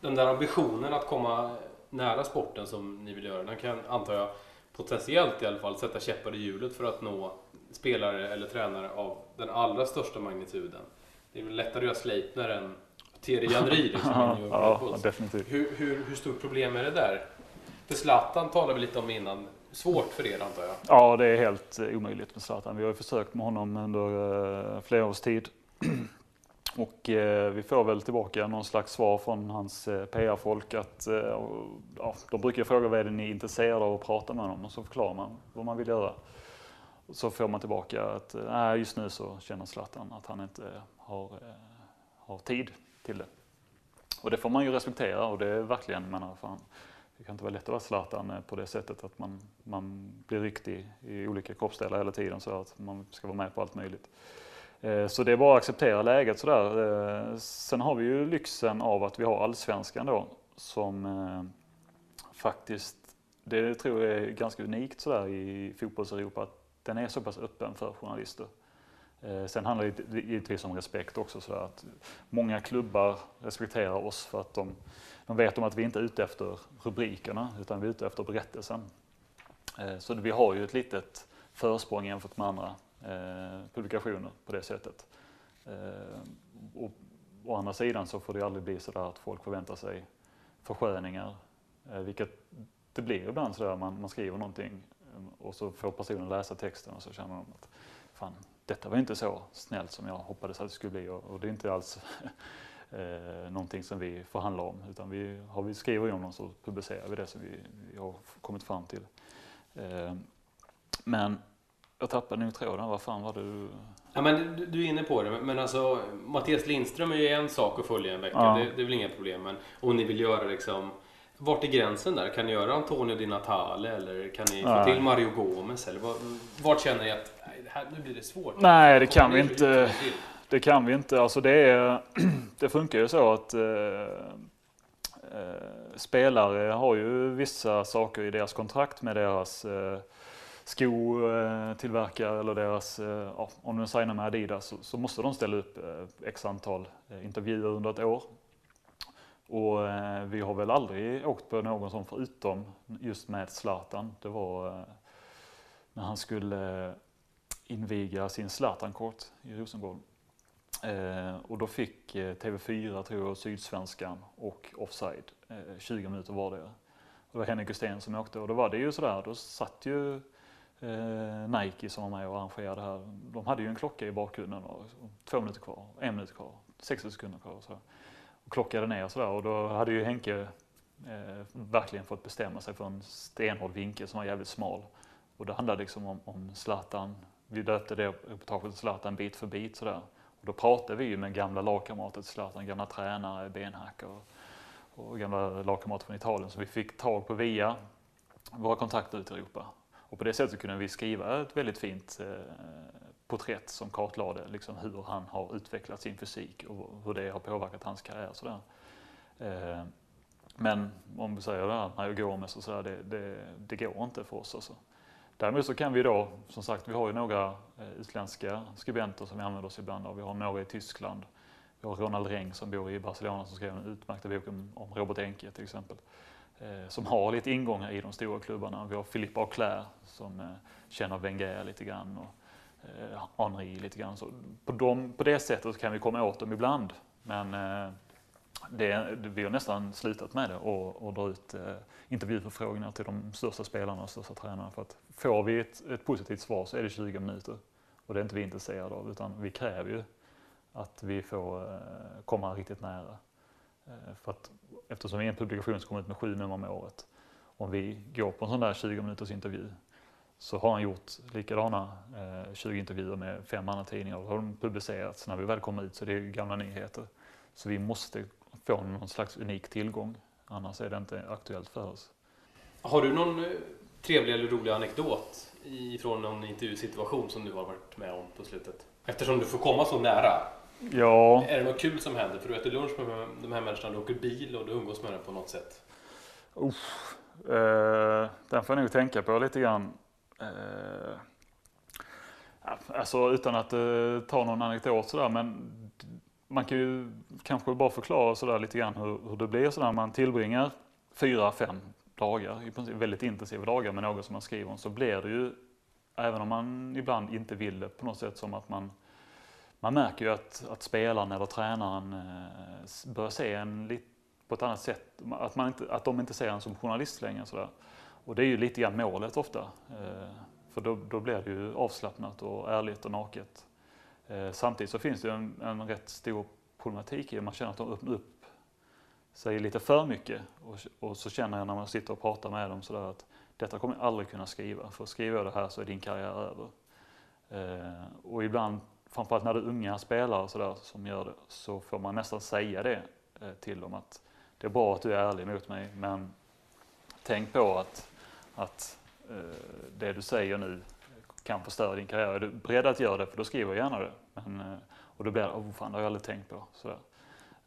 Den där ambitionen att komma nära sporten som ni vill göra, den kan antar jag potentiellt i alla fall sätta käppar i hjulet för att nå spelare eller tränare av den allra största magnituden. Det är väl lättare att göra Sleipner än Thierry Henry liksom, ja, definitivt. Hur, hur, hur stort problem är det där? För Zlatan talade vi lite om innan. Svårt för er antar jag? Ja, det är helt omöjligt med Zlatan. Vi har ju försökt med honom under eh, flera års tid. [CLEARS THROAT] Och eh, vi får väl tillbaka någon slags svar från hans eh, PR-folk att eh, ja, de brukar fråga vad är det ni är intresserade av att prata med honom och så förklarar man vad man vill göra. Så får man tillbaka att äh, just nu så känner Zlatan att han inte har, har tid till det. Och det får man ju respektera och det är verkligen, menar, fan, det kan inte vara lätt att vara Zlatan eh, på det sättet att man, man blir riktig i olika kroppsdelar hela tiden så att man ska vara med på allt möjligt. Eh, så det är bara att acceptera läget sådär. Eh, sen har vi ju lyxen av att vi har allsvenskan då som faktiskt, det tror jag är ganska unikt sådär i fotbolls-Europa, att den är så pass öppen för journalister. Eh, sen handlar det givetvis om respekt också. Så att många klubbar respekterar oss för att de, de vet om att vi inte är ute efter rubrikerna utan vi är ute efter berättelsen. Eh, så vi har ju ett litet försprång jämfört med andra eh, publikationer på det sättet. Och, å andra sidan så får det aldrig bli så att folk förväntar sig försköningar, vilket det blir ibland sådär man, man skriver någonting och så får personen läsa texten och så känner de att fan, detta var inte så snällt som jag hoppades att det skulle bli och, och det är inte alls [LAUGHS] eh, någonting som vi förhandlar om utan vi, har vi skriver om något så publicerar vi det som vi, vi har kommit fram till. Eh, men jag tappade nog tråden. Vad fan var du? Ja, men du, du är inne på det. Men alltså Mattias Lindström är ju en sak att följa en vecka. Ja. Det, det, är väl inga problem. Men om ni vill göra liksom vart är gränsen där? Kan ni göra Antonio Di Natale eller kan ni få till Mario Gomez? Eller vart känner ni att här, nu blir det svårt? Nej, det kan vi inte. Det kan vi inte. Alltså det, är, [CLEARS THROAT] det funkar ju så att eh, eh, spelare har ju vissa saker i deras kontrakt med deras eh, skotillverkare eller deras, eh, ja, om de signar med Adidas så, så, måste de ställa upp eh, x antal intervjuer under ett år. Och vi har väl aldrig åkt på någon sån förutom just med Zlatan. Det var när han skulle inviga sin Zlatan-kort i Rosengård. Eh, och då fick eh, TV4, tror jag, Sydsvenskan och Offside eh, 20 minuter vardera. Det var Henrik Gustén som åkte och då var det ju sådär, då satt ju eh, Nike som var med och arrangerade det här. De hade ju en klocka i bakgrunden och två minuter kvar, en minut kvar, 60 sekunder kvar. Och, så. och klockade ner och sådär och då hade ju Henke eh, verkligen fått bestämma sig för en stenhård vinkel som var jävligt smal. Och det handlade liksom om, om Zlatan. Vi döpte det reportaget till Zlatan bit för bit sådär. Och då pratade vi ju med gamla lagkamrater till Zlatan, gamla tränare, benhackare och, och gamla lagkamrater från Italien som vi fick tag på via våra kontakter ut i Europa. Och på det sättet kunde vi skriva ett väldigt fint eh, porträtt som kartlade liksom hur han har utvecklat sin fysik och hur det har påverkat hans karriär. Sådär. Eh, men om vi säger det här, Mario Gomez och sådär, det, det, det går inte för oss. Alltså. Däremot så kan vi då, som sagt, vi har ju några eh, utländska skribenter som vi använder oss ibland av. Vi har några i Tyskland. Vi har Ronald Reng som bor i Barcelona som skrev en utmärkta bok om, Robert Enke till exempel. Eh, som har lite ingångar i de stora klubbarna. Vi har Philippe Auclair som eh, känner Wenger lite grann och eh, Henri lite grann. Så på, dem, på det sättet kan vi komma åt dem ibland. Men eh, det, vi har nästan slutat med det och, och dra ut eh, intervjuförfrågningar till de största spelarna och största tränarna. För att får vi ett, ett positivt svar så är det 20 minuter. Och det är inte vi intresserade av utan vi kräver ju att vi får eh, komma riktigt nära. Eh, för att eftersom vi är en publikation som kommer ut med sju nummer om året. Om vi går på en sån där 20 minuters intervju så har han gjort likadana eh, 20 intervjuer med fem andra tidningar och har de publicerats. När vi väl kommer ut så det är det gamla nyheter. Så vi måste få någon slags unik tillgång. Annars är det inte aktuellt för oss. Har du någon eh, trevlig eller rolig anekdot ifrån någon intervjusituation som du har varit med om på slutet? Eftersom du får komma så nära. Ja, Är det något kul som händer? För du äter lunch med de här människorna, du åker bil och du umgås med dem på något sätt. eh, den får jag nog tänka på lite grann. Eh, alltså utan att eh, ta någon anekdot sådär men man kan ju kanske bara förklara sådär lite grann hur, hur det blir sådär. Man tillbringar fyra, fem dagar, i princip väldigt intensiva dagar med något som man skriver om så blir det ju, även om man ibland inte vill det på något sätt som att man man märker ju att, att spelaren eller tränaren eh, börjar se en lite på ett annat sätt. Att, man inte, att de inte ser en som journalist längre. Sådär. Och det är ju lite grann målet ofta. Eh, för då, då blir det ju avslappnat och ärligt och naket. Eh, samtidigt så finns det en, en rätt stor problematik i det. man känner att de öppnar upp sig lite för mycket. Och, och så känner jag när man sitter och pratar med dem sådär att detta kommer jag aldrig kunna skriva. För skriver jag det här så är din karriär över. Eh, och ibland framförallt när det är unga spelare sådär som gör det, så får man nästan säga det eh, till dem att det är bra att du är ärlig mot mig, men tänk på att, att eh, det du säger nu kan förstöra din karriär. Är du beredd att göra det, för då skriver jag gärna det. Men, eh, och då blir det, oh, fan, det har jag aldrig tänkt på. Sådär.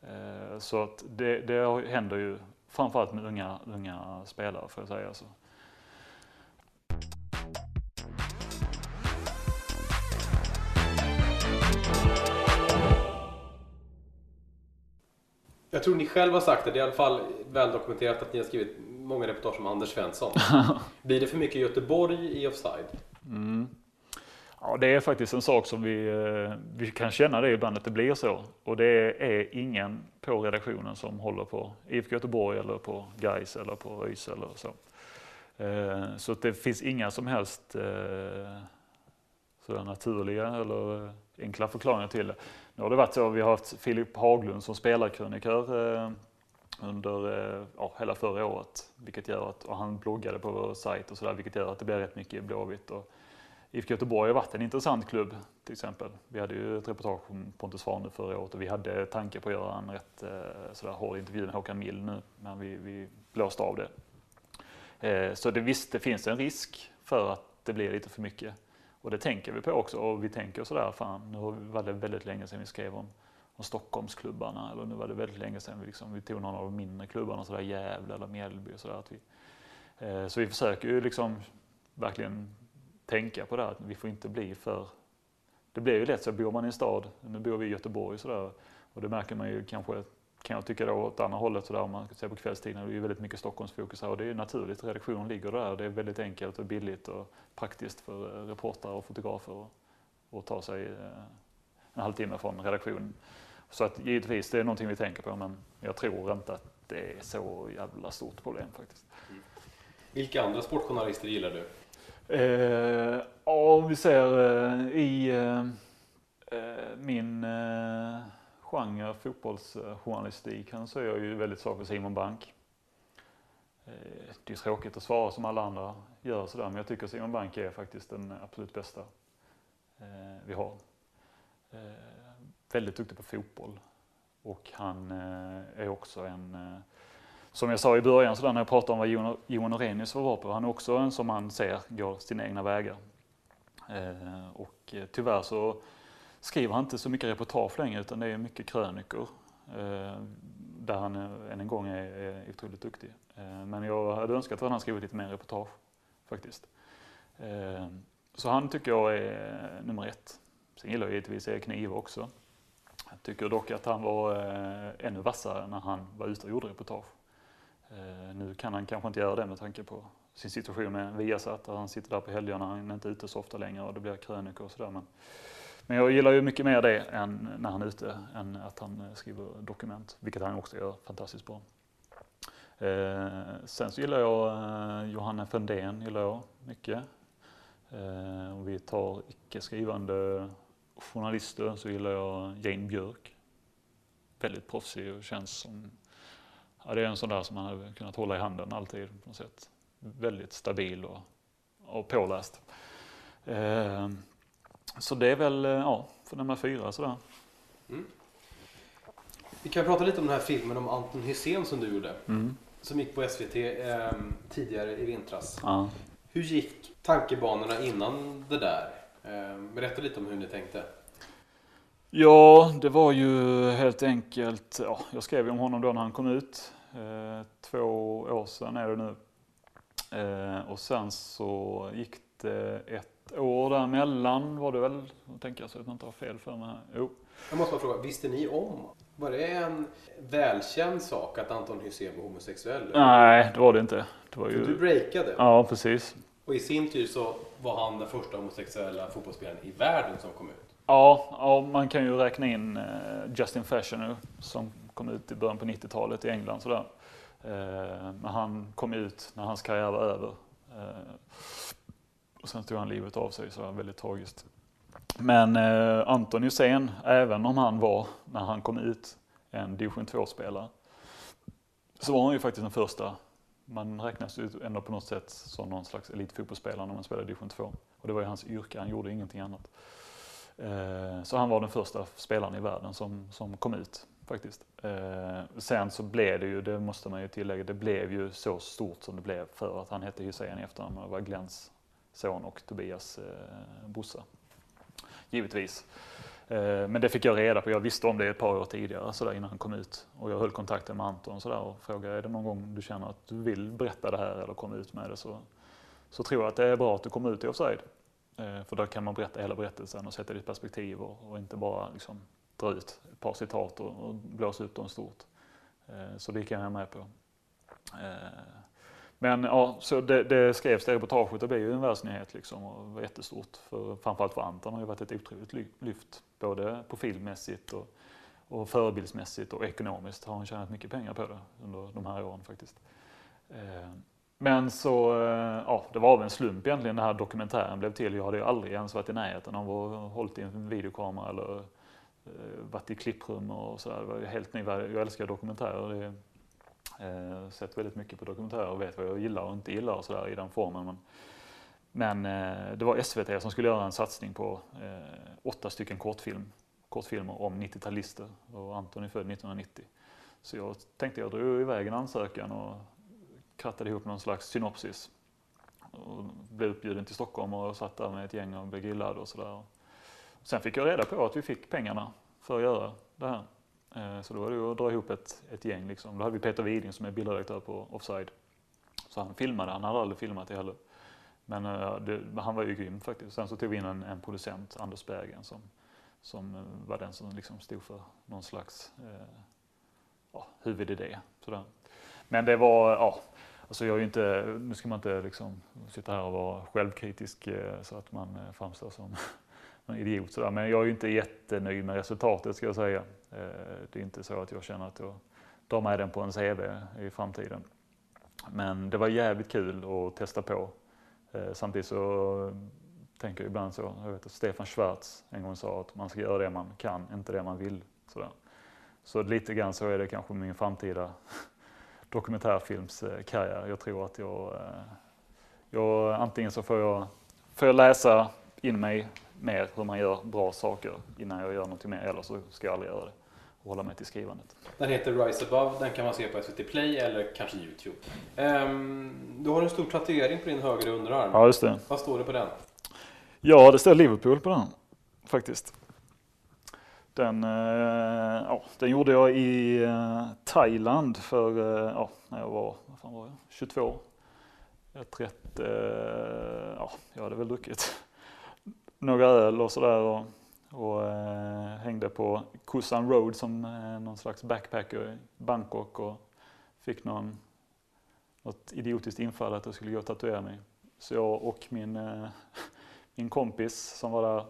Eh, så att det, det händer ju framförallt med unga, unga spelare, får jag säga. Så. Jag tror ni själv har sagt det, det är i alla fall väldokumenterat att ni har skrivit många reportage om Anders Svensson. [LAUGHS] Blir det för mycket Göteborg i offside? Mm. Ja, det är faktiskt en sak som vi, eh, vi kan känna det ibland att det blir så. Och det är ingen på redaktionen som håller på IFK Göteborg eller på Gais eller på ÖIS eller så. Eh, så det finns inga som helst eh, sådär naturliga eller enkla förklaringar till det. Nu har det varit så, vi har haft Filip Haglund som spelarkrönikör under eh, ja, hela förra året, vilket gör att, och han bloggade på vår sajt och sådär, vilket gör att det blir rätt mycket Blåvitt. Och IFK Göteborg har varit en intressant klubb till exempel. Vi hade ju ett reportage om Pontus Svaner förra året och vi hade tankar på att göra en rätt eh, sådär hård intervju med Håkan Mill nu, men vi, vi blåste av det. Eh, så det, visst, det finns en risk för att det blir lite för mycket. Och det tänker vi på också och vi tänker sådär, fan nu var det väldigt länge sedan vi skrev om, och Stockholmsklubbarna eller nu var det väldigt länge sedan vi, liksom, vi tog någon av de mindre klubbarna, sådär Gävle eller Mjällby och sådär. Att vi, eh, så vi försöker ju liksom verkligen tänka på det här, att vi får inte bli för... Det blir ju lätt så, bor man i en stad, nu bor vi i Göteborg sådär, och det märker man ju kanske kan jag tycka då åt andra hållet sådär om man ser på kvällstidningar, det är ju väldigt mycket Stockholmsfokus här och det är naturligt, redaktionen ligger där, det är väldigt enkelt och billigt och praktiskt för eh, reportrar och fotografer att ta sig eh, en halvtimme från redaktionen. Så att givetvis, det är någonting vi tänker på men jag tror inte att det är så jävla stort problem faktiskt. Mm. Vilka andra sportjournalister gillar du? Eh, om vi ser eh, i eh, min eh, genre fotbollsjournalistik så är jag ju väldigt svag för Simon Bank. Det är tråkigt att svara som alla andra gör sådär men jag tycker Simon Bank är faktiskt den absolut bästa vi har. Väldigt duktig på fotboll och han eh, är också en eh, som jag sa i början så där, när jag pratade om vad Johan Orenius var på, han är också en som man ser går sina egna vägar. Eh, och tyvärr så skriver han inte så mycket reportage längre utan det är mycket krönikor. Eh, där han än en gång är, är otroligt duktig. Eh, men jag hade önskat att han skrivit lite mer reportage faktiskt. Eh, så han tycker jag är nummer ett. Sen gillar jag givetvis Erik Nive också. Jag Tycker dock att han var eh, ännu vassare när han var ute och gjorde reportage. Eh, nu kan han kanske inte göra det med tanke på sin situation med Viasat, där han sitter där på helgerna, han är inte ute så ofta längre och det blir krönikor och sådär. Men, men jag gillar ju mycket mer det än när han är ute, än att han eh, skriver dokument, vilket han också gör fantastiskt bra. Eh, sen så gillar jag eh, Johanna Fundén, gillar jag mycket. Eh, och vi tar icke skrivande journalister så gillar jag Jane Björk. Väldigt proffsig och känns som, ja, det är en sån där som man hade kunnat hålla i handen alltid på något sätt. Väldigt stabil och, och påläst. Eh, så det är väl, eh, ja, för nummer fyra sådär. Mm. Vi kan prata lite om den här filmen om Anton Hysén som du gjorde. Mm. Som gick på SVT eh, tidigare i vintras. Ja. Hur gick tankebanorna innan det där? Eh, berätta lite om hur ni tänkte. Ja, det var ju helt enkelt, ja, jag skrev ju om honom då när han kom ut. Eh, två år sedan är det nu. Eh, och sen så gick det ett år däremellan var det väl, tänker jag så att jag inte har fel för mig. här. Jo. Jag måste bara fråga, visste ni om? Var det en välkänd sak att Anton Hysén var homosexuell? Nej, det var det inte. Det var För du ju, breakade. ja precis. Och i sin tur så var han den första homosexuella fotbollsspelaren i världen som kom ut. Ja, ja, man kan ju räkna in eh, Justin Fashioner som kom ut i början på 90-talet i England. Sådär. Eh, men han kom ut när hans karriär var över. Eh, och sen tog han livet av sig, så det var väldigt tragiskt. Men eh, Anton Hysén, även om han var, när han kom ut, en division 2-spelare, så var han ju faktiskt den första. Man räknas ju ändå på något sätt som någon slags elitfotbollsspelare när man spelar i division 2. Och det var ju hans yrke, han gjorde ingenting annat. Eh, Så han var den första spelaren i världen som, som kom ut faktiskt. Eh, Sen så blev det ju, det måste man ju tillägga, det blev ju så stort som det blev för att han hette Hysén i efternamn och var Glens son och Tobias eh, brorsa. Givetvis. Eh, men det fick jag reda på, jag visste om det ett par år tidigare så där, innan han kom ut. Och jag höll kontakten med Anton och, så där, och frågade, är det någon gång du känner att du vill berätta det här eller komma ut med det så, så tror jag att det är bra att du kommer ut i Offside. Eh, för då kan man berätta hela berättelsen och sätta det i perspektiv och, och inte bara liksom dra ut ett par citat och, och blåsa upp dem stort. Eh, så det gick jag med på. Men ja, så det, det skrevs det reportaget, det blev ju en världsnyhet liksom och det var jättestort. För, framförallt för Anton har ju varit ett otroligt lyft, både profilmässigt och, och förebildsmässigt och ekonomiskt har han tjänat mycket pengar på det under de här åren faktiskt. Eh, men så, eh, ja, det var av en slump egentligen den här dokumentären blev till. Jag hade ju aldrig ens varit i närheten av att hållit i en videokamera eller eh, varit i klipprum och sådär. Det var helt ny värld. Jag älskar dokumentärer. Det, eh, sett väldigt mycket på dokumentärer och vet vad jag gillar och inte gillar och sådär i den formen. Men, men eh, det var SVT som skulle göra en satsning på eh, åtta stycken kortfilm, kortfilmer om 90-talister och Anton är född 1990. Så jag tänkte jag drog iväg en ansökan och krattade ihop någon slags synopsis. Och blev uppbjuden till Stockholm och satt där med ett gäng och blev grillad och sådär. Sen fick jag reda på att vi fick pengarna för att göra det här. Eh, så då var det att dra ihop ett, ett gäng. Liksom. Då hade vi Peter Widing som är bildredaktör på Offside. Så han filmade, han hade aldrig filmat det heller. Men eh, det, han var ju grym faktiskt. Sen så tog vi in en, en producent, Anders Bergen, som, som eh, var den som liksom stod för någon slags eh, ja, huvudidé. Sådär. Men det var, ja, alltså jag är ju inte, nu ska man inte liksom sitta här och vara självkritisk eh, så att man eh, framstår som [LAUGHS] någon idiot sådär. Men jag är ju inte jättenöjd med resultatet ska jag säga. Eh, Det är inte så att jag känner att jag drar med den på en CV i framtiden. Men det var jävligt kul att testa på. Eh, Samtidigt så tänker jag ibland så, jag vet att Stefan Schwarz en gång sa att man ska göra det man kan, inte det man vill. Sådär. Så lite grann så är det kanske min framtida [LAUGHS] dokumentärfilmskarriär. Jag tror att jag, eh, jag antingen så får jag, får jag läsa in mig mer hur man gör bra saker innan jag gör någonting mer eller så ska jag aldrig göra det och hålla mig till skrivandet. Den heter Rise Above, den kan man se på SVT Play eller kanske Youtube. Ehm, du har en stor tatuering på din högra underarm. Ja, just det. Vad står det på den? Ja, det står Liverpool på den faktiskt. Den, eh, ja, den gjorde jag i eh, Thailand för, eh, ja, när jag var, vad fan var jag, 22. Jag är rätt, eh, ja, jag hade väl druckit [LAUGHS] några öl och sådär och eh, hängde på Kusan Road som eh, någon slags backpacker i Bangkok och fick någon, något idiotiskt infall att jag skulle gå och tatuera mig. Så jag och min, eh, [LAUGHS] min kompis som var där,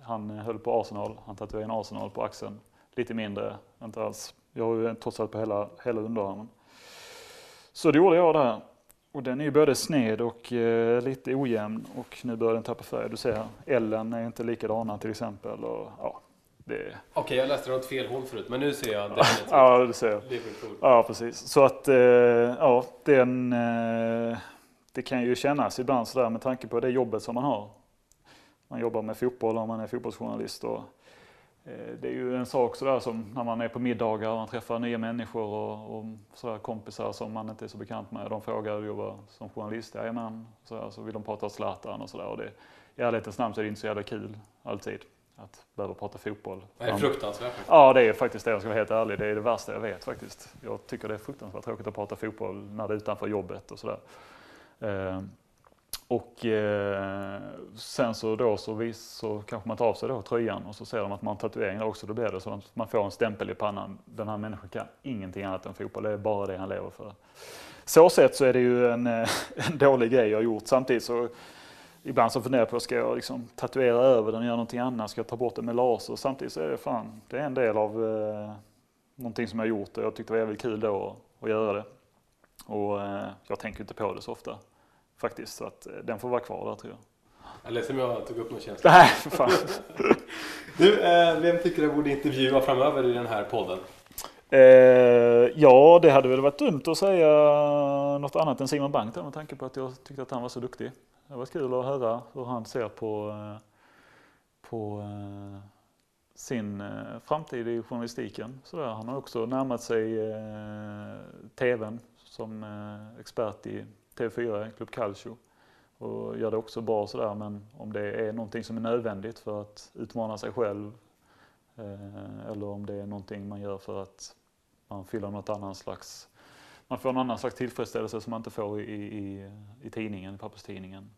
han eh, höll på Arsenal, han tatuerade en Arsenal på axeln. Lite mindre, inte alls. Jag har ju trots allt på hela, hela underarmen. Så det gjorde jag där. Och den är ju både sned och eh, lite ojämn och nu börjar den tappa färg. Du ser, Ellen är inte likadana till exempel. Och, ja, det... Okej, okay, jag läste den åt fel håll förut, men nu ser jag definitivt. [LAUGHS] ja, du ser. Liverpool. Ja, precis. Så att, eh, ja, den, eh, det kan ju kännas ibland sådär med tanke på det jobbet som man har. Man jobbar med fotboll och man är fotbollsjournalist. Och, det är ju en sak sådär som när man är på middagar och man träffar nya människor och, och sådär kompisar som man inte är så bekant med. De frågar du jobbar som journalist? Jajamän. Så, så vill de prata Zlatan och sådär. Och det, I ärlighetens namn så är det inte så jävla kul alltid att behöva prata fotboll. Det är fruktansvärt. Ja, det är faktiskt det. Jag ska vara helt ärlig. Det är det värsta jag vet faktiskt. Jag tycker det är fruktansvärt tråkigt att prata fotboll när det är utanför jobbet och sådär. Och eh, sen så då så, vis, så kanske man tar av sig då tröjan och så ser de att man har tatuering där också. Då blir det så att man får en stämpel i pannan. Den här människan kan ingenting annat än fotboll. Det är bara det han lever för. Så sett så är det ju en, eh, [LAUGHS] en dålig grej jag har gjort. Samtidigt så ibland så funderar jag på, ska jag liksom tatuera över den och göra någonting annat? Ska jag ta bort den med laser? Samtidigt så är det fan, det är en del av eh, någonting som jag har gjort och jag tyckte det var jävligt kul då att, att göra det. Och eh, jag tänker inte på det så ofta faktiskt. Så att eh, den får vara kvar där tror jag. Jag är ledsen om jag tog upp någon känsla. Nej, fan. [LAUGHS] du, eh, vem tycker du borde intervjua framöver i den här podden? Eh, ja, det hade väl varit dumt att säga något annat än Simon Bank med tanke på att jag tyckte att han var så duktig. Det var kul att höra hur han ser på, eh, på eh, sin framtid i journalistiken. Sådär. Han har också närmat sig eh, TVn som eh, expert i TV4, Club Calcio och gör det också bra sådär men om det är någonting som är nödvändigt för att utmana sig själv eh, eller om det är någonting man gör för att man fyller något annat slags man får en annan slags tillfredsställelse som man inte får i, i, i tidningen, papperstidningen.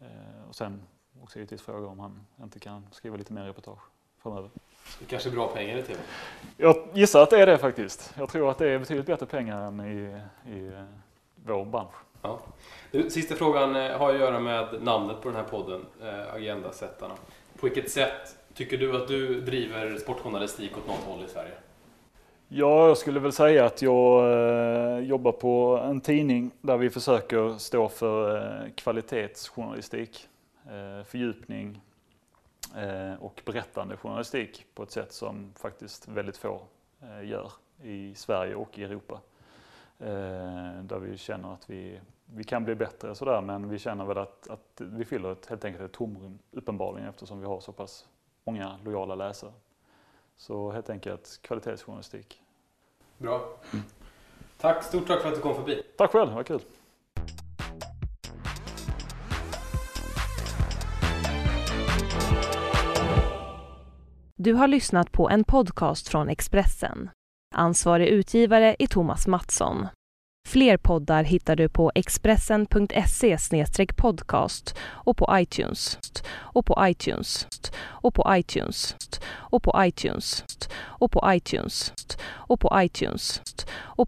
Eh, och sen också givetvis fråga om han inte kan skriva lite mer reportage framöver. Det kanske är bra pengar i TV? Jag gissar att det är det faktiskt. Jag tror att det är betydligt bättre pengar än i, i vår bransch. Ja. sista frågan eh, har att göra med namnet på den här podden, eh, Agendasättarna. På vilket sätt tycker du att du driver sportjournalistik åt något håll i Sverige? Ja, jag skulle väl säga att jag eh, jobbar på en tidning där vi försöker stå för eh, kvalitetsjournalistik, eh, fördjupning eh, och berättande journalistik på ett sätt som faktiskt väldigt få eh, gör i Sverige och i Europa. Eh, där vi känner att vi, vi kan bli bättre sådär men vi känner väl att, att vi fyller ett, helt enkelt ett tomrum uppenbarligen eftersom vi har så pass många lojala läsare. Så helt enkelt kvalitetsjournalistik. Bra. Mm. Tack, stort tack för att du kom förbi. Tack själv, det var kul. Du har lyssnat på en podcast från Expressen. Ansvarig utgivare är Thomas Mattsson. Fler poddar hittar du på expressen.se podcast och på iTunes. Och på iTunes. Och på iTunes. Och på iTunes. Och på iTunes. Och på iTunes. Och